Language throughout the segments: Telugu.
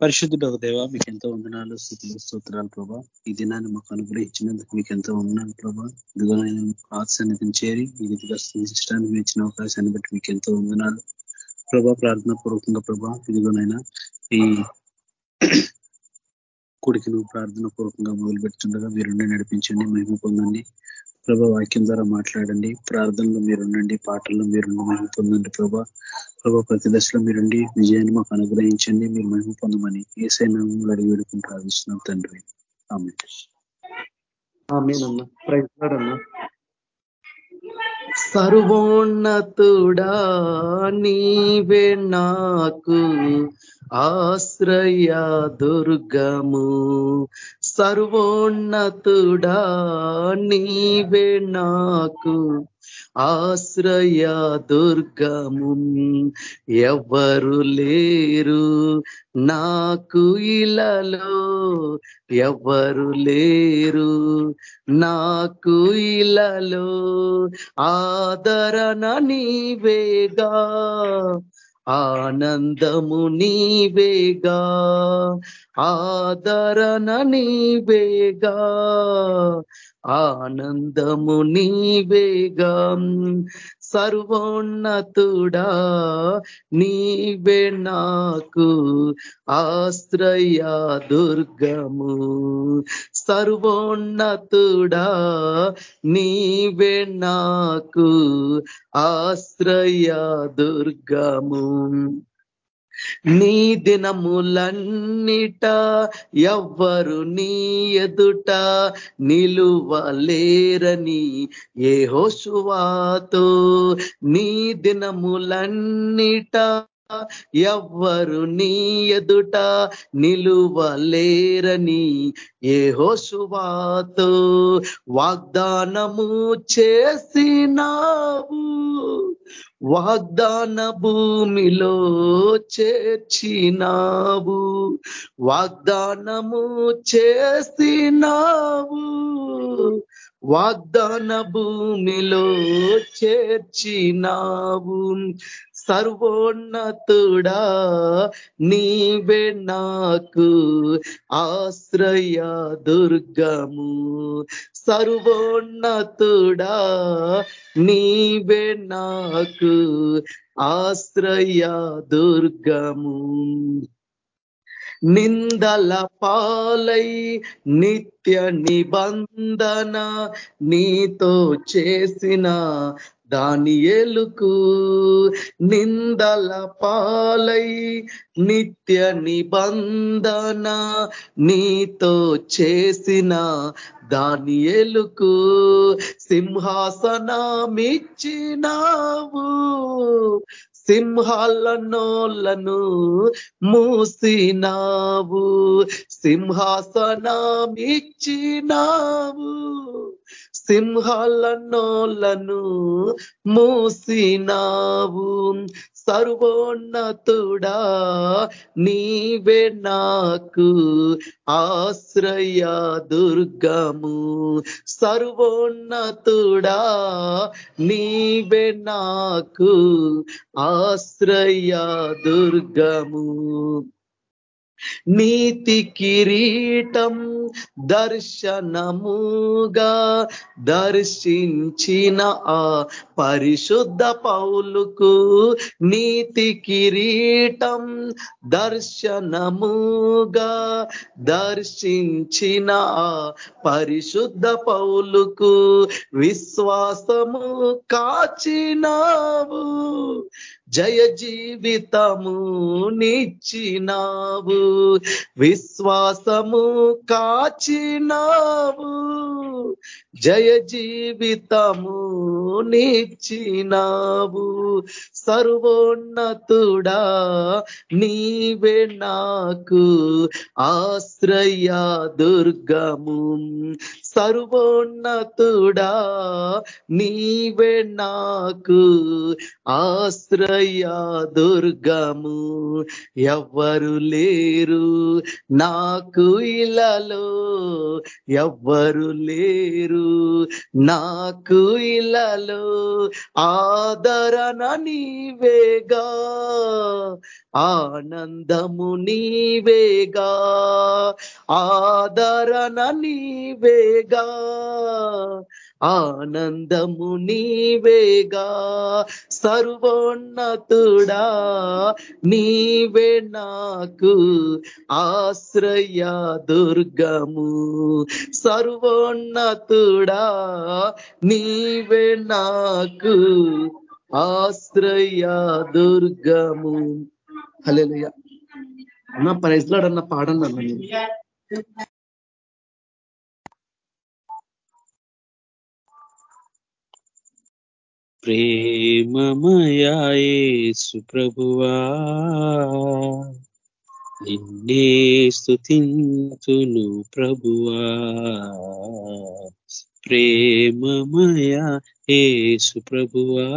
పరిశుద్ధుడు ఒక దేవ మీకు ఎంతో వందనాలు స్థితులు స్తోత్రాలు ప్రభా. ఈ దినాన్ని మాకు అనుగ్రహించినందుకు మీకు ఎంతో వందనాలు ప్రభా. ఇదిగో ఆసన్నిధిని చేరి ఈ రీతిగా స్థితించడానికి ఇచ్చిన అవకాశాన్ని బట్టి మీకు ఎంతో వందనాలు. ప్రభా ప్రార్థన పూర్వకంగా ప్రభా ఇదిగోనైనా ఈ కుడికి నువ్వు ప్రార్థన పూర్వకంగా మొదలు పెడుతుండగా మీరుండి నడిపించండి మేము పొందండి. ప్రభా వాక్యం ద్వారా మాట్లాడండి. ప్రార్థనలో మీరుండండి పాటల్లో మీరు మహిమ పొందండి ప్రభా. ప్రభా ప్రతి దశలో మీరుండి విజయాన్ని మాకు అనుగ్రహించండి మీరు మహిమ పొందమని ఏసై నామంలో అడిగి వేడుకుని ప్రార్థిస్తున్నాం తండ్రి. సర్వోన్నతుడా నీవే నాకు ఆశ్రయ దుర్గము. సర్వోన్నతుడా నీవే నాకు ఆశ్రయ దుర్గము. ఎవరు లేరు నాకు ఇలలో ఎవరు లేరు నాకు ఇలలో ఆదరణ నీవేగా. ఆనందము నీవేగా ఆదరణ నీవేగా. ఆనందము నీవేగా సర్వోన్నతుడా నీవే నాకు ఆశ్రయ దుర్గము. సర్వోన్నతుడా నీవే నాకు ఆశ్రయ దుర్గము. నీ దినములన్నిట ఎవ్వరు నీ ఎదుట నిలువలేరని ఏ హోషువాతో నీ దినములన్నిట ఎవ్వరు నీ ఎదుట నిలువలేరని ఏ హోసువాతో వాగ్దానము చేసినావు. వాగ్దాన భూమిలో చేర్చినావు. వాగ్దానము చేసినావు. వాగ్దాన భూమిలో చేర్చినావు. సర్వోన్నతుడా నీవే నాకు ఆశ్రయ దుర్గము. సర్వోన్నతుడా నీవే నాకు ఆశ్రయ దుర్గము. నిందల పాలై నిత్య నిబంధన నీతో చేసిన దాని ఎలుకు నిందల పాలై నిత్య నిబంధన నీతో చేసిన దాని ఎలుకు సింహాసనమిచ్చినావు. సింహాల నోళ్ళను మూసినావు సింహాసనామిచ్చినావు. సింహాల నోళ్ళను మూసినావు సర్వోన్నతుడా నీవే నాకు ఆశ్రయ దుర్గము. సర్వోన్నతుడా నీవే నాకు ఆశ్రయ దుర్గము. నీతి కిరీటం దర్శనముగా దర్శించిన ఆ పరిశుద్ధ పౌలుకు నీతి కిరీటం దర్శనముగా దర్శించిన ఆ పరిశుద్ధ పౌలుకు విశ్వాసము కాచినావు. జయ జీవితము నిచ్చినావు విశ్వాసము కాచినావు. జయ జీవితము నిచ్చినావు సర్వోన్నతుడా నీవే నాకు ఆశ్రయ దుర్గము. సర్వోన్నతుడా నీవే నాకు ఆశ్రయ దుర్గము. ఎవ్వరు లేరు నాకు ఇలలో ఎవ్వరు లేరు నాకు ఇలాలో ఆదరణ నీవేగా ఆనందము నీవేగా ఆదరణ నీవేగా. ఆనందము నీవేగా సర్వోన్నతుడా నీవే నాకు ఆశ్రయ దుర్గము. సర్వోన్నతుడా నీవే నాకు ఆశ్రయ దుర్గము. హల్లెలూయ. అన్న ప్రైజ్లాడన్న పాడండి ప్రేమమయాయేసు ప్రభువా నిన్నే స్థుతింతును ప్రభువా. ప్రేమమయ ఏసు ప్రభువా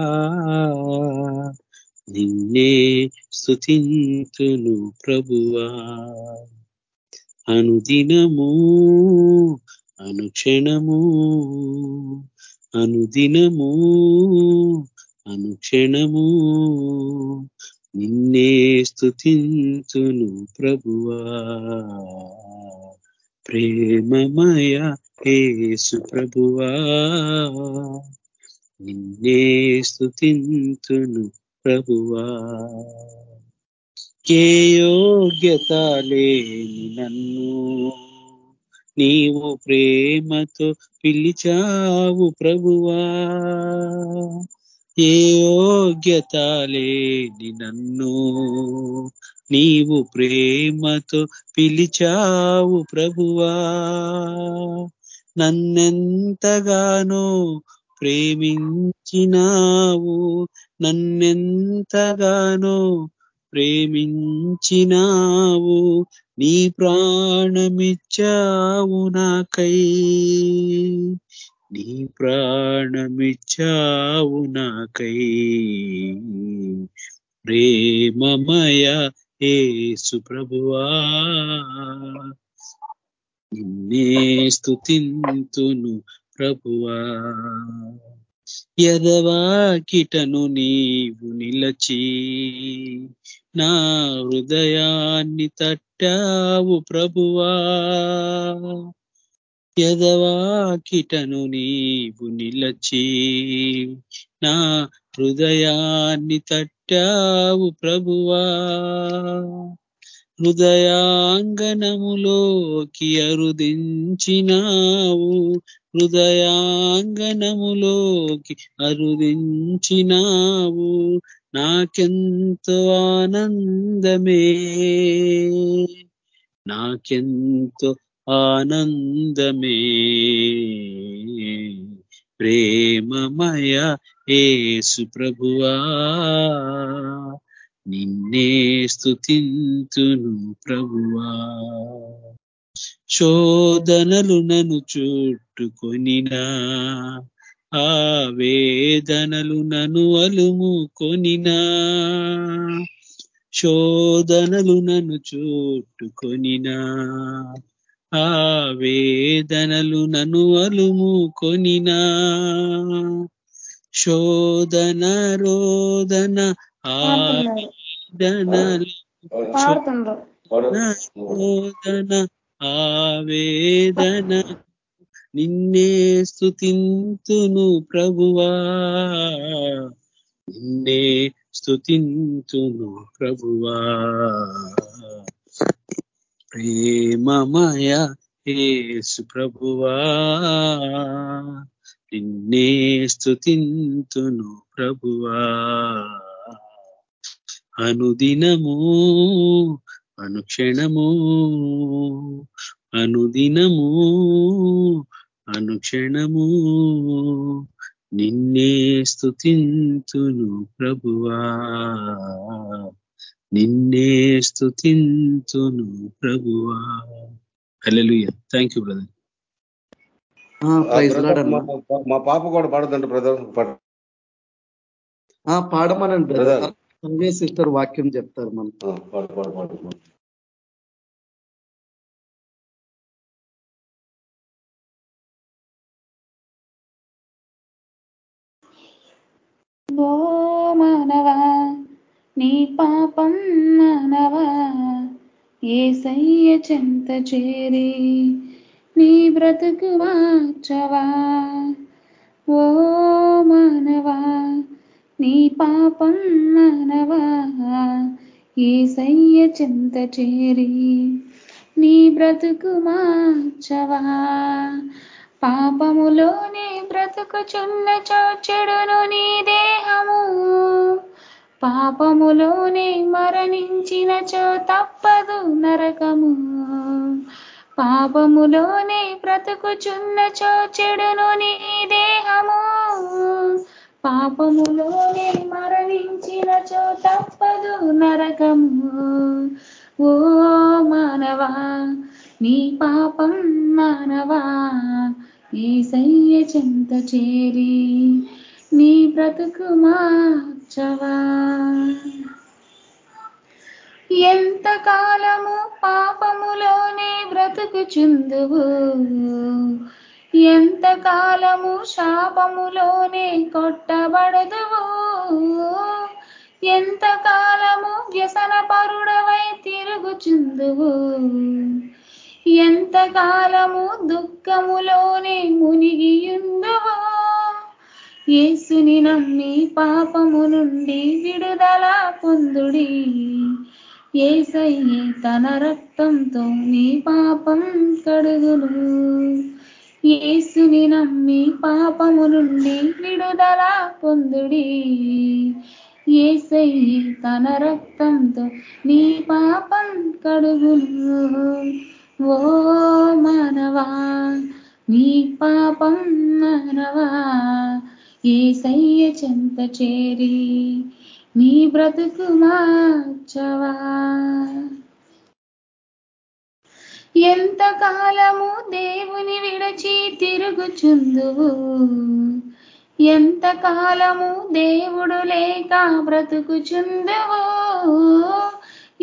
నిన్నే స్థుతింతును ప్రభువా. అనుదినము అనుక్షణము అనుదినము అనుక్షణము నిన్నే స్థుతింతును ప్రభువా. ప్రేమమయ ఏసు ప్రభువా నిన్నే స్థుతింతును ప్రభువా. ఏ యోగ్యత లేని నన్ను నీవు ప్రేమతో పిలిచావు ప్రభువా. ఏ యోగ్యత లేని నన్ను నీవు ప్రేమతో పిలిచావు ప్రభువా. నన్నెంతగానో ప్రేమించినావు నన్నెంతగానో ప్రేమించినావు నీ ప్రాణమిచ్చావు నాకై. నీ ప్రాణమిచ్చావు నాకై. ప్రేమమయ ఏసు ప్రభువా. నిన్నే స్థుతింతును ప్రభువా. ఎదవాకిటను నీవు నిలచి నా హృదయాన్ని తట్టావు ప్రభువా. ఎదవాకిటను నీవు నిలచి నా హృదయాన్ని తట్టావు ప్రభువా. హృదయాంగనములోకి అరుదించినావు. హృదయాంగనములోకి అరుదించినావు. నాకెంతో ఆనందమే. నాకెంతో ఆనందమే. ప్రేమమయ ఏసు ప్రభువా. నిన్నే స్థుతింతును ప్రభువా. శోధనలు నన్ను చుట్టుకొనినా ఆ వేదనలు నన్ను అలుము కొనినా శోధనలు నన్ను చుట్టుకొనినా ఆ వేదనలు నన్ను అలుము కొనినా శోధన రోదన శోధన ఆవేదన నిన్నే స్థుతింతును ప్రభువా. నిన్నే స్థుతింతును ప్రభువా. ప్రేమమయ ఏసు ప్రభువా. నిన్నే స్థుతింతును ప్రభువా. అనుదినము అనుక్షణము అనుదినము అనుక్షణము. నిన్నే స్థుతింతును ప్రభువా నిన్నే స్థుతింతును ప్రభువా. హల్లెలూయా. థ్యాంక్ యూ బ్రదర్ మా పాప కూడా పాడదండి బ్రదర్. పాడమనండి Brother. సంజయ్ సిస్టర్ వాక్యం చెప్తారు మనం ఓ మానవా నీ పాపం మానవా ఏసయ్య చెంత చేరి నీ బ్రతుకు మార్చవా? ఓ మానవా నీ పాపం మానవా? ఏసయ్య చింత చేరి నీ బ్రతుకు మార్చవా? పాపములోనే బ్రతుకుచున్న చెడును నీ దేహము. పాపములోనే మరణించినచో తప్పదు నరకము. పాపములోనే బ్రతుకుచున్నచో చెడును నీ దేహము. పాపములోనే మరణించినచో తప్పదు నరకము. ఓ మానవా నీ పాపం మానవా ఏసయ్య చెంత చేరి నీ బ్రతుకు మార్చవా. ఎంత కాలము పాపములోనే బ్రతుకుచుందువు? ఎంత కాలము శాపములోనే కొట్టబడదువు? ఎంత కాలము వ్యసన పరుడవై తిరుగుచుందువు? ఎంత కాలము దుఃఖములోనే మునిగియుందువు? యేసుని నమ్మి పాపము నుండి విడుదల పొందుడి. ఏసయ్యే తన రక్తంతో నీ పాపం కడుగును. యేసుని నమ్మి పాపము నుండి విడుదల పొందుడి. ఏసయ్యే తన రక్తంతో నీ పాపం కడుగును. ఓ మానవా నీ పాపం మానవా. ఏసయ్య చెంత చేరి నీ బ్రతుకు మార్చవా. ఎంత కాలము దేవుని విడచి తిరుగుచుందువు? ఎంత కాలము దేవుడు లేక బ్రతుకుచుందువు?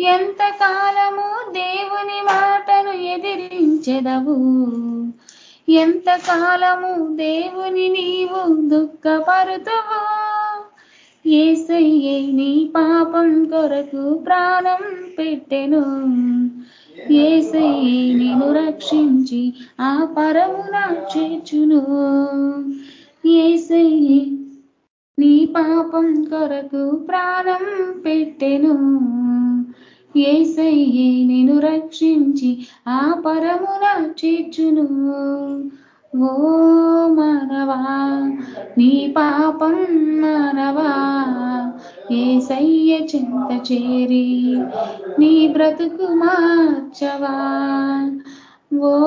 ఎంత కాలము దేవుని మాటను ఎదిరించెదవు? ఎంత కాలము దేవుని నీవు దుఃఖపరుతువు? ఏసయ్యే నీ పాపం కొరకు ప్రాణం పెట్టెను. ఏసయ్యే నేను రక్షించి ఆ పరమున చేర్చును. ఏసయ్యే నీ పాపం కొరకు ప్రాణం పెట్టెను. ఏసయ్యే నేను రక్షించి ఆ పరమున చేర్చును. ఓ మానవా నీ పాపం మానవా ఏసయ్య చింత చేరి నీ బ్రతుకు మార్చవా? ఓ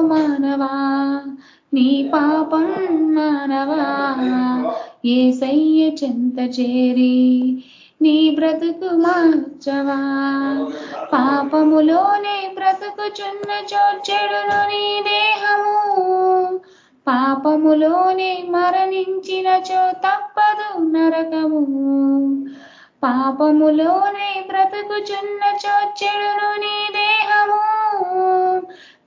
మానవా నీ పాపం మానవా? ఏసయ్య చింత చేరి నీ బ్రతుకు మార్చవా? పాపములోనే బ్రతుకుచున్న చోచెడును నీ దేహము. పాపములోనే మరణించినచో తప్పదు నరకము. పాపములోనే బ్రతుకుచున్న చోచెడును నీ దేహము.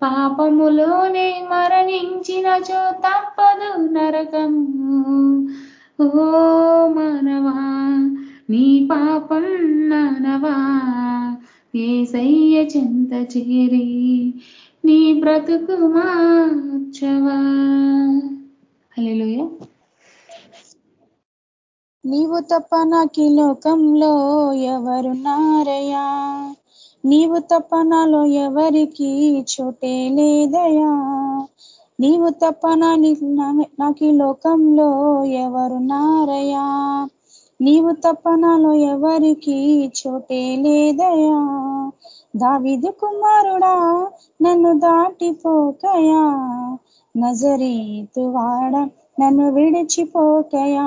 పాపములోనే మరణించినచో తప్పదు నరకము. ఓ మానవా నీ పాపం నానవా ఏసయ్య చింత చేరి నీ బ్రతుకు మార్చవా? నీవు తప్ప నాకు ఈ లోకంలో ఎవరున్నారయ్యా నీవు తప్ప నాలో ఎవరికి చోటే లేదయా? నీవు తప్ప నాకు ఈ లోకంలో ఎవరున్నారయ్యా నీవు తప్ప నాలో ఎవరికి చోటే లేదయా? దావిదు కుమారుడా నన్ను దాటిపోకయా. నజరీతు వాడ నన్ను విడిచిపోకయా.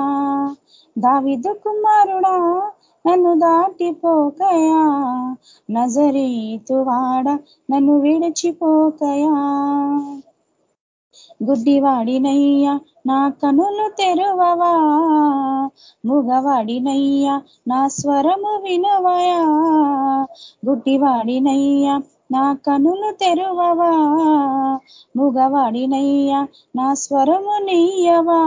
దావిదు కుమారుడా నన్ను దాటిపోకయా. నజరీతు వాడ నన్ను విడిచిపోకయా. గుడ్డివాడినయ్యా నా కనులు తెరువవా? ముగవాడినయ్యా నా స్వరము వినవయా? గుడ్డివాడినయ్యా నా కనులు తెరువవా? ముగవాడినయ్యా నా స్వరము నీయవా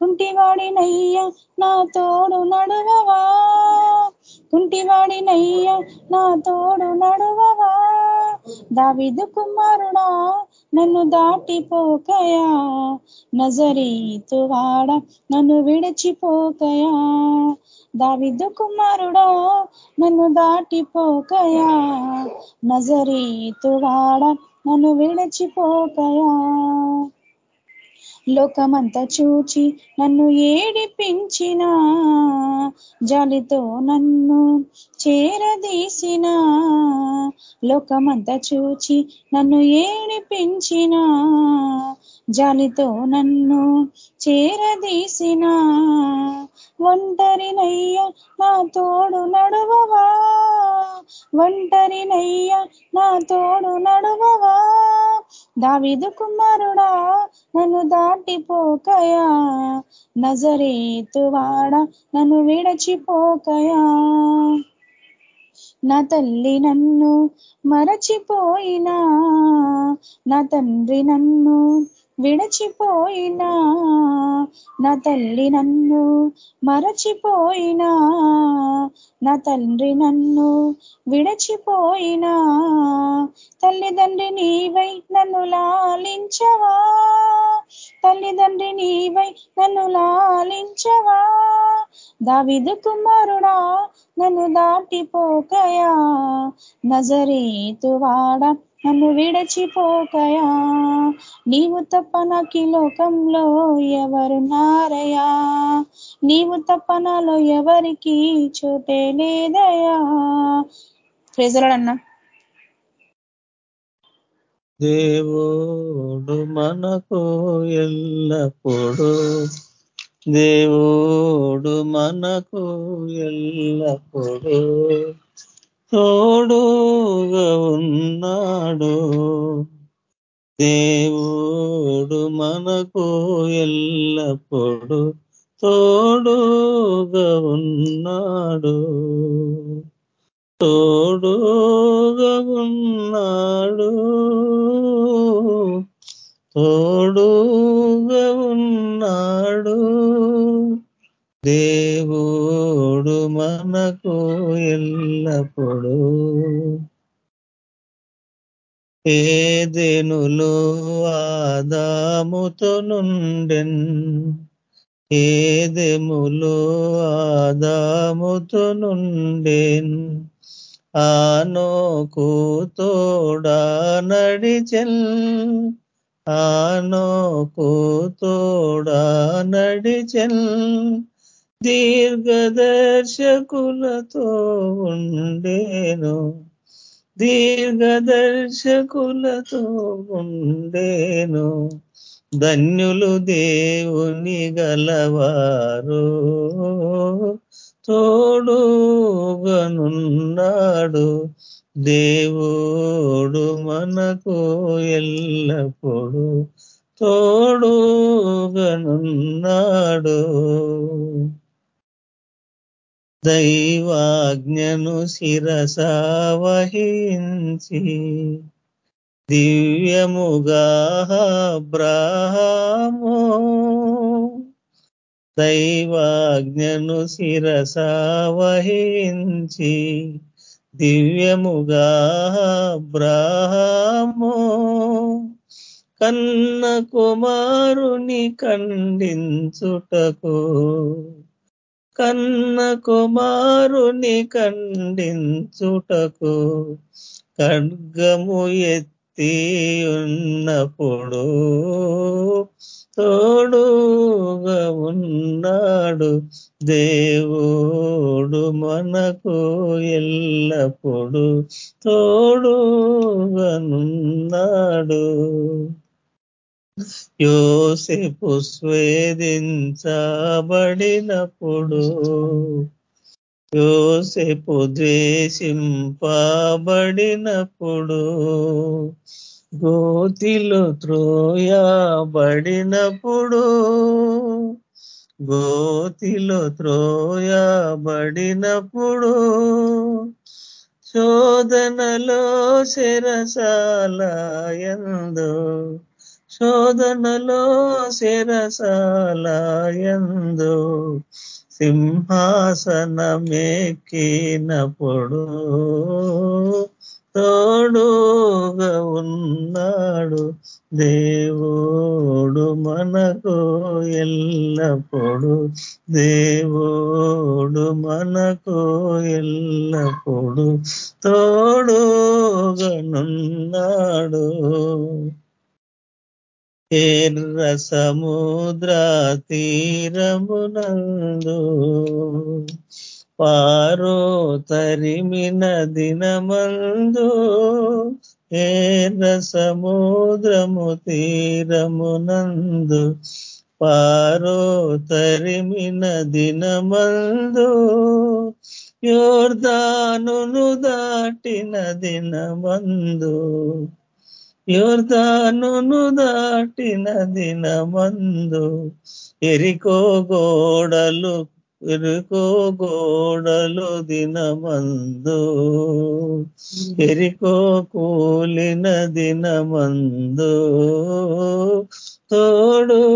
కుంటివాడినయ్యా నా తోడు నడువవా? కుంటివాడినయ్యా నా తోడు నడువవా? దావిదు కుమారుడా నన్ను దాటిపోకయా? నజరీతు వాడ నన్ను విడిచిపోకయా? దావిదు కుమారుడా నన్ను దాటిపోకయా? నజరీతు వాడ నన్ను విడిచిపోకయా? లోకమంతా చూచి నన్ను ఏడిపించిన జాలితో నన్ను చేరదీసిన. లోకమంతా చూచి నన్ను ఏడిపించిన జాలితో నన్ను చేరదీసిన. ఒంటరినయ్య నా తోడు నడువవా? ఒంటరినయ్య నా తోడు నడువవా? దావిదు కుమారుడా నన్ను దాటిపోకయా? నజరేతువాడ నన్ను విడచిపోకయా? నా తల్లి నన్ను మరచిపోయినా. నా తండ్రి నన్ను విడచిపోయినా నా తల్లి నన్ను మరచిపోయినా నా తండ్రి నన్ను విడచిపోయినా తల్లిదండ్రి నీవై నన్ను లాలించవా తల్లిదండ్రి నీవై నన్ను లాలించవా దావిదు కుమారుడా నన్ను దాటిపోకయా నజరేతువాడ నన్ను విడచిపోకయా? నీవు తప్ప నాకు లోకంలో ఎవరున్నారయా నీవు తప్ప నాలో ఎవరికి చోటే లేదయా? దేవుడు మనకు ఎల్లప్పుడు దేవుడు మనకు ఎల్లప్పుడు. తోడుగా ఉన్నాడు. దేవుడు మనకు ఎల్లప్పుడు తోడుగా ఉన్నాడు. తోడుగా ఉన్నాడు. తోడుగా ఉన్నాడు. దేవుడు మనకు ఎల్లప్పుడు. ఏదెనులో ఆదాముతో నుండెన్ ఏదెములో ఆదాముతో నుండెన్. ఆనోకు తోడా నడిచెల్ ఆనోకు తోడా నడిచెల్ దీర్ఘదర్శకులతో ఉండేను. దీర్ఘదర్శకులతో ఉండేను. ధన్యులు దేవుని గలవారు. తోడుగనున్నాడు. దేవుడు మనకు ఎల్లప్పుడు తోడుగనున్నాడు. దైవాజ్ఞను శిరస వహించి దివ్యముగా బ్రాహము దైవాజ్ఞను శిరస వహించి దివ్యముగా బ్రాహము కన్న కుమారుని ఖండించుటకు కన్న కుమారుని ఖండించుటకు ఖడ్గము ఎత్తి ఉన్నప్పుడు తోడుగా ఉన్నాడు దేవుడు మనకు ఎల్లప్పుడు తోడుగానున్నాడు యోసేపు స్వేదించబడినప్పుడు యోసేపు ద్వేషింపబడినప్పుడు గోతిలో త్రోయబడినప్పుడు గోతిలో త్రోయబడినప్పుడు శోధనలో శిరసాలయందు శోధనలో శిరసాలయందు సింహాసనమేకినప్పుడు తోడుగా ఉన్నాడు దేవుడు మనకు ఎల్లప్పుడు. దేవుడు మనకు ఎల్లప్పుడు తోడుగనున్నాడు ఎర్ర సముద్ర తీరమునందు పారో తరిమిన దినమందు ఎర్ర సముద్రము తీరమునందు పారో తరిమిన దినమందు యోర్దానును దాటిన దినమందు యోర్దానును దాటిన దినమందు ఎరికో గోడలు ఎరుకో గోడలు దినమందు. ఎరికో కూలిన దినమందు తోడుగనున్నాడు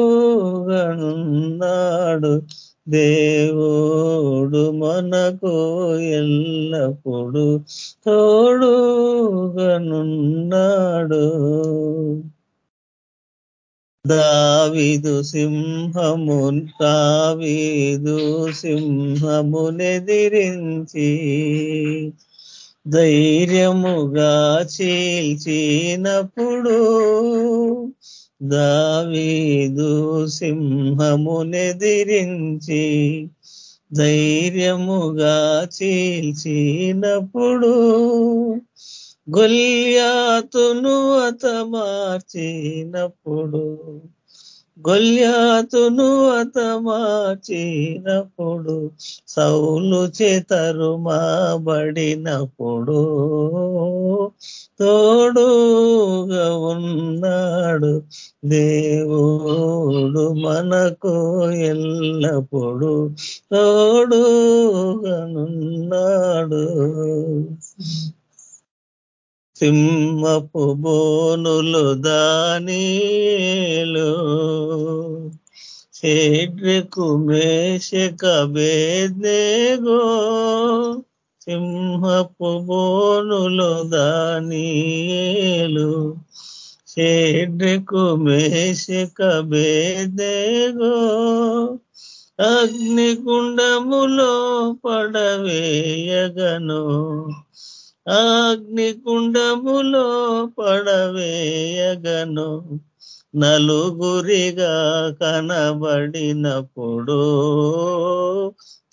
దేవుడు మనకు ఎల్లప్పుడు తోడుగనున్నాడు. దావిదు సింహము దావిదు సింహమునెదిరించి ధైర్యముగా చీల్చినప్పుడు దావీదు సింహమునెదిరించి ధైర్యముగా చీల్చినప్పుడు గొల్యాతును అతమార్చినప్పుడు గొల్యాతును అతమార్చినప్పుడు సౌలు చేతరు మాబడినప్పుడు తోడుగా ఉన్నాడు. దేవుడు మనకు ఎల్లప్పుడు తోడుగనున్నాడు సింహపు బోనులు దానీలు షేడ్రకు మేషక బేద్నేగో సింహపు బోనులు దానిలు షేడ్రకు మేషక బేద్నేగో అగ్నికుండములో పడవేయగను అగ్నికుండములో పడవేయగను నలుగురిగా కనబడినప్పుడు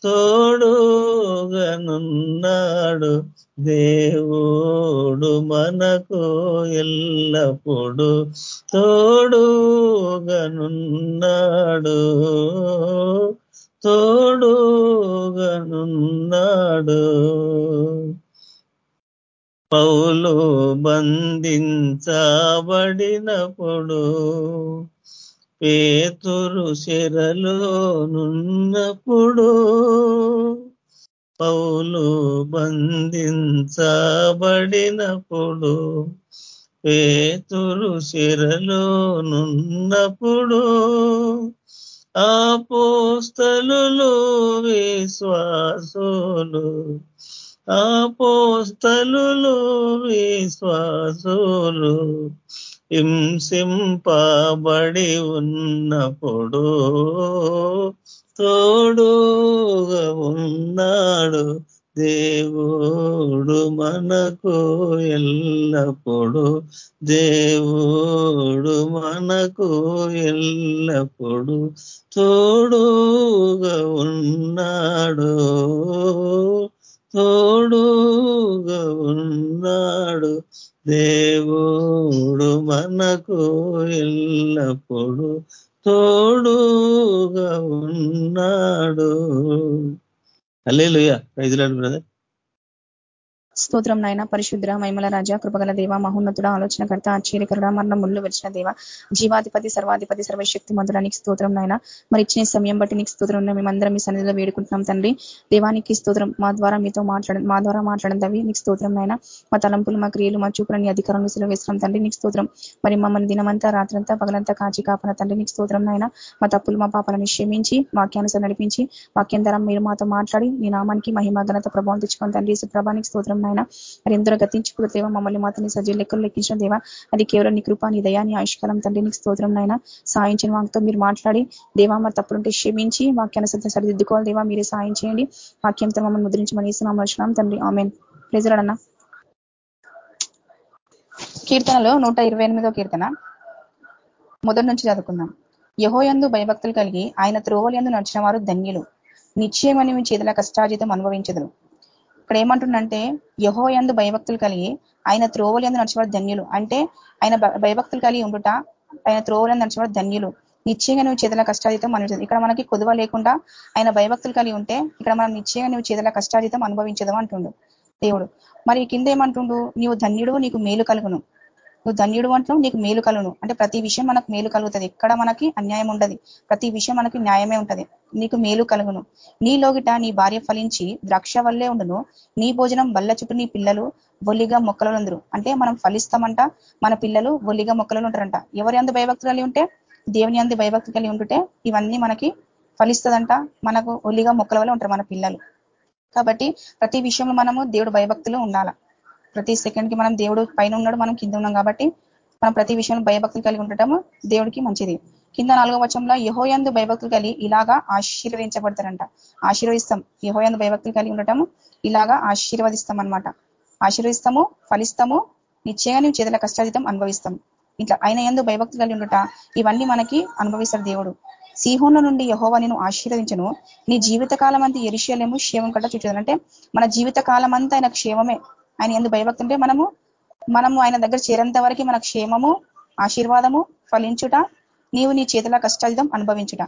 తోడుగనున్నాడు. దేవుడు మనకు ఎల్లప్పుడు తోడుగనున్నాడు. తోడుగనున్నాడు. పౌలు బంధించబడినప్పుడు పేతురు శిరలో నున్నప్పుడు పౌలు బంధించబడినప్పుడు పేతురు శిరలో నున్నప్పుడు ఆపోస్తలు విశ్వాసులు ఆపోస్తలు విశ్వాసులు హింసింపబడి ఉన్నప్పుడు తోడుగా ఉన్నాడు దేవుడు మనకు ఎల్లప్పుడు. దేవుడు మనకు ఎల్లప్పుడు తోడుగా ఉన్నాడు. తోడుగా ఉన్నాడు. దేవుడు మనకు ఎల్లప్పుడు తోడుగా ఉన్నాడు. అల్లేలుయ్య రైతులాడు బ్రదర్. స్తోత్రం నాయన పరిశుద్ర మైమల రాజా కృపగల దేవ మహోన్నతుడ ఆలోచనకర్త ఆశ్చర్యకరుడ మరణ ముళ్ళు వచ్చిన దేవ జీవాధిపతి సర్వాధిపతి సర్వశక్తి మధురానికి స్తోత్రం నాయన మరి ఇచ్చిన సమయం బట్టి నీకు స్తోత్రం మేమందరం మీ సన్నిధిలో వేడుకుంటున్నాం తండ్రి. దేవానికి స్తోత్రం మా ద్వారా మీతో మాట్లాడ మా ద్వారా మాట్లాడదవి. నీకు స్తోత్రం నాయన మా తలంపులు మా క్రియలు మా చూపులని అధికారంలో విసులు వేస్తున్నాం తండ్రి. నీకు స్తోత్రం. మరి మమ్మల్ని దినమంతా రాత్రంతా పగలంతా కాచి కాపన తండ్రి. నీకు స్తోత్రం నాయన మా తప్పులు మా పాపాలను క్షమించి వాక్యానుసారం నడిపించి వాక్యం ద్వారా మీరు మాతో మాట్లాడి మీ నామానికి మహిమ ఘనత ప్రభావం తెచ్చుకోండి తండ్రి. సుప్రభానికి స్తోత్రం నాయన మరి ఎందరో గతించుకున్న దేవ మమ్మల్ని మాత్రం సజీవ లెక్కలు లెక్కించిన దేవ. అది కేవలం నీ కృప నీ దయా నీ ఆయుష్కాలం తండ్రి నీకు స్తోత్రం నాయన. సాయించిన వాటితో మీరు మాట్లాడి దేవా మరి తప్పుడుంటే క్షమించి వాక్యాన్ని సరిదిద్దుకోవాలి దేవా మీరే సాయం చేయండి. వాక్యంతో మమ్మల్ని ముద్రించి ఇస్తున్నాం వచ్చినాం తండ్రి ఆమెన్. ప్రెజరాడన్నా కీర్తనలో నూట ఇరవై ఎనిమిదో కీర్తన. మొదటి నుంచి చదువుకుందాం. యహోయందు భయభక్తులు కలిగి ఆయన త్రోవలందు నడిచిన వారు ధన్యులు. నిశ్చయమని మీ చేతుల కష్టాజితం అనుభవించదురు. ఇక్కడ ఏమంటుండంటే యహో ఎందు భయభక్తులు కలిగి ఆయన త్రోవలు ఎందు నడిచేవాడు ధన్యులు. అంటే ఆయన భయభక్తులు కలిగి ఉండుట ఆయన త్రోవలు ఎందు నడిచేవాడు ధన్యులు. నిశ్చయంగా నువ్వు చేతుల కష్టాజితం అనుభవించదు. ఇక్కడ మనకి కొదువ లేకుండా ఆయన భయభక్తులు కలిగి ఉంటే ఇక్కడ మనం నిశ్చయంగా నువ్వు చేతుల కష్టాజితం అనుభవించదు అంటుండు దేవుడు. మరి కింద ఏమంటుండు? నీవు ధన్యుడు నీకు మేలు కలుగును. నువ్వు ధన్యుడు అంటున్నావు నీకు మేలు కలును అంటే ప్రతి విషయం మనకు మేలు కలుగుతుంది. ఎక్కడ మనకి అన్యాయం ఉండదు. ప్రతి విషయం మనకి న్యాయమే ఉంటది. నీకు మేలు కలుగును. నీలోగిట నీ భార్య ఫలించి ద్రాక్ష వల్లే ఉండును. నీ భోజనం బల్ల చుట్టూ నీ పిల్లలు బొల్లిగా మొక్కలు అంటే మనం ఫలిస్తామంట మన పిల్లలు బొల్లిగా మొక్కలు ఉంటారంట. ఎవరి అందు భయభక్తి కలిగి ఉంటే దేవుని అందు భయభక్తి కలిగి ఉంటుంటే ఇవన్నీ మనకి ఫలిస్తుందంట. మనకు ఒల్లిగా మొక్కల వల్ల ఉంటారు మన పిల్లలు. కాబట్టి ప్రతి విషయంలో మనము దేవుడు భయభక్తులు ఉండాలా. ప్రతి సెకండ్కి మనం దేవుడు పైన ఉన్నాడు మనం కింద ఉన్నాం కాబట్టి మనం ప్రతి విషయంలో భయభక్తులు కలిగి ఉండటము దేవుడికి మంచిది. కింద నాలుగో వచ్చంలో యహోయందు భయభక్తులు కలిగి ఇలాగా ఆశీర్వదించబడతారంట. ఆశీర్వదిస్తాం. యహోయందు భయభక్తులు కలిగి ఉండటము ఇలాగా ఆశీర్వదిస్తాం అనమాట ఆశీర్వదిస్తాము ఫలిస్తాము నిశ్చయంగా నువ్వు చేతుల కష్టాజితం అనుభవిస్తాం. ఇట్లా ఆయన ఎందు భయభక్తులు కలిగి ఉండట ఇవన్నీ మనకి అనుభవిస్తారు దేవుడు. సిహోను నుండి యహోవా నేను ఆశీర్వదించను. నీ జీవిత కాలం అంతా ఎరిషలేము క్షేమం కట్ట చుట్టదు అంటే మన జీవిత కాలం అంతా ఆయన క్షేమమే. ఆయన ఎందుకు భయభక్తుంటే మనము మనము ఆయన దగ్గర చేరేంత వరకు మన క్షేమము ఆశీర్వాదము ఫలించుట నీవు నీ చేతుల కష్టాయుధం అనుభవించుట.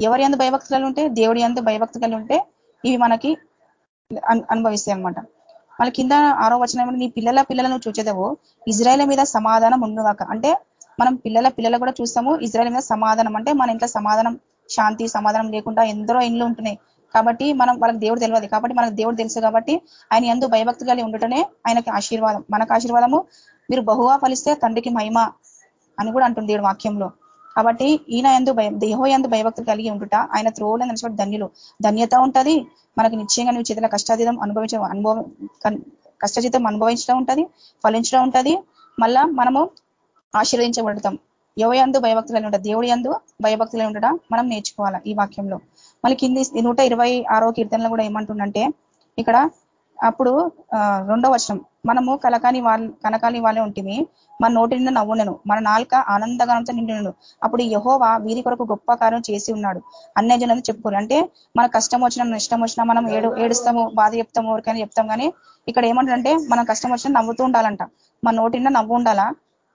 ఎవరి ఎందు భయభక్తులు ఉంటే దేవుడి ఎందు భయభక్తులు ఉంటే ఇవి మనకి అనుభవిస్తాయి అనమాట మళ్ళీ కింద ఆరో వచనం నీ పిల్లల పిల్లలను చూచేదవు ఇజ్రాయల్ మీద సమాధానం ఉండుగాక. అంటే మనం పిల్లల పిల్లలు కూడా చూస్తాము ఇజ్రాయల్ మీద సమాధానం. అంటే మన ఇంట్లో సమాధానం శాంతి సమాధానం లేకుండా ఎందరో ఇండ్లు ఉంటున్నాయి. కాబట్టి మనం వాళ్ళకి దేవుడు తెలియదు కాబట్టి మనకు దేవుడు తెలుసు కాబట్టి ఆయన ఎందు భయభక్తి కలిగి ఉండటమే ఆయనకి ఆశీర్వాదం. మనకు ఆశీర్వాదము మీరు బహువా ఫలిస్తే తండ్రికి మహిమ అని కూడా అంటుంది దేవుడు వాక్యంలో. కాబట్టి ఈయన ఎందు దేహో ఎందు భయభక్తి కలిగి ఉంటుట ఆయన త్రోలు నడిచినట్టు ధన్యులు. ధన్యత ఉంటది. మనకి నిశ్చయంగా నువ్వు చేతుల కష్టాతీతం అనుభవించడం అనుభవం కష్టచితం అనుభవించడం ఉంటుంది ఫలించడం ఉంటది. మళ్ళా మనము ఆశీర్వదించబడతాం. ఎవయందు భయభక్తులు ఉంటా దేవుడి ఎందు భయభక్తులు ఉండడం మనం నేర్చుకోవాలా ఈ వాక్యంలో? మళ్ళీ కింది నూట ఇరవై ఆరో కీర్తనలు కూడా ఏమంటుండంటే ఇక్కడ అప్పుడు రెండో వర్షం మనము కలకాని వాళ్ళ కనకాని వాళ్ళే ఉంటుంది మన నోటి నిండా నవ్వునను మన నాలుక ఆనందగానంతో నిండినను. అప్పుడు యహోవా వీరి కొరకు గొప్ప కార్యం చేసి ఉన్నాడు. అన్య జనం చెప్పుకోరు. అంటే మన కష్టం వచ్చినా నష్టం వచ్చినా మనం ఏడు ఏడుస్తాము బాధ చెప్తాము ఎవరికైనా చెప్తాం కానీ ఇక్కడ ఏమంటారంటే మనం కష్టం వచ్చినా నవ్వుతూ ఉండాలంట. మన నోటి నిండా నవ్వు ఉండాలా?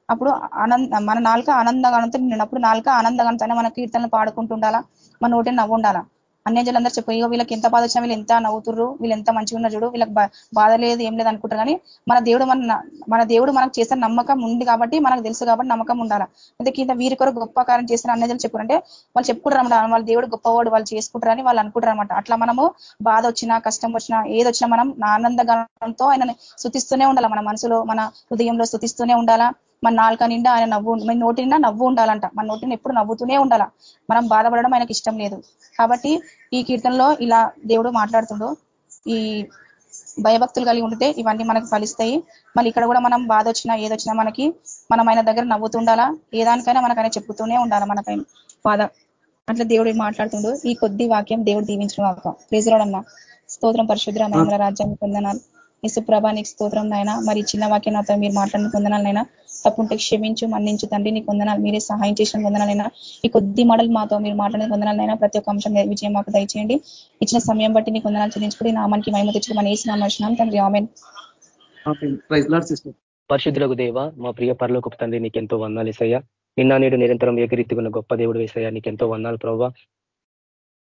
అప్పుడు ఆనంద మన నాలుక ఆనందగానంతో నిండినప్పుడు నాలుక ఆనందగానంతోనే మన కీర్తనలు పాడుకుంటూ ఉండాలా? మన నోటిని నవ్వు ఉండాలా? అన్యజలందరూ చెప్పి వీళ్ళకి ఎంత బాధ వచ్చినా వీళ్ళు ఎంత నవ్వుతుర్రు వీళ్ళు ఎంత మంచిగా ఉన్నారు చూడు వీళ్ళకి బాధ లేదు ఏం లేదు అనుకుంటారు. కానీ మన దేవుడు మన మన దేవుడు మనకు చేసిన నమ్మకం ఉంది కాబట్టి మనకు తెలుసు కాబట్టి నమ్మకం ఉండాలా? అంటే కింద వీరి కొరకు గొప్ప కారం చేసిన అన్యజలు చెప్పారంటే వాళ్ళు చెప్పుకుంటారు అనమాట వాళ్ళ దేవుడు గొప్పవాడు వాళ్ళు చేసుకుంటారని వాళ్ళు అనుకుంటారు అనమాట అట్లా మనము బాధ వచ్చినా కష్టం వచ్చినా ఏది వచ్చినా మనం ఆనందగానంతో ఆయన స్థుతిస్తూనే ఉండాలా మన మనసులో మన హృదయంలో స్థుతిస్తూనే ఉండాలా? మన నాలుక నిండా ఆయన నవ్వు మన నోటి నిండా నవ్వు ఉండాలంట. మన నోటిని ఎప్పుడు నవ్వుతూనే ఉండాలా. మనం బాధపడడం ఆయనకి ఇష్టం లేదు. కాబట్టి ఈ కీర్తనలో ఇలా దేవుడు మాట్లాడుతుండు. ఈ భయభక్తులు కలిగి ఉంటే ఇవన్నీ మనకు ఫలిస్తాయి. మళ్ళీ ఇక్కడ కూడా మనం బాధ వచ్చినా ఏదొచ్చినా మనకి మనం ఆయన దగ్గర నవ్వుతుండాలా? ఏదానికైనా మనకైనా చెప్పుతూనే ఉండాలా మనకైనా బాధ? అట్లా దేవుడు మాట్లాడుతుండు. ఈ కొద్ది వాక్యం దేవుడు దీవించిన వాక్యం. ప్రేజరాడన్న స్తోత్రం పరిశుద్ర మహిమల రాజ్యాన్ని పొందనాలు యశుప్రభా నీకు స్తోత్రం నాయన. మరి చిన్న వాక్యం నాతో మీరు మాట్లాడిన పొందనాలనైనా తప్పుంటే క్షమించు మన్నించు. తండ్రి నీకు వందనాలు మీరే సహాయం చేసిన వందనాలైనా ఈ కొద్ది మాటలు మాతో మీరు మాట్లాడిన వందనాలైనా ప్రతి ఒక్క అంశం విజయం మాకు దయచేయండి. ఇచ్చిన సమయం బట్టి నీకు వందనాలు చెల్లించుకుని నామానికి మహిమ తెచ్చుకుని మన వేసిన వచ్చినాం తండ్రి ఆమెన్. పరిశుద్ధులకు దేవ మా ప్రియ పరలోకి తండ్రి నీకు ఎంతో వందాలు వేసయ్యా నిన్న నేడు నిరంతరం ఏకరీతిగా గొప్ప దేవుడు వేసయ్యా నీకు ఎంతో వందాలు ప్రభావ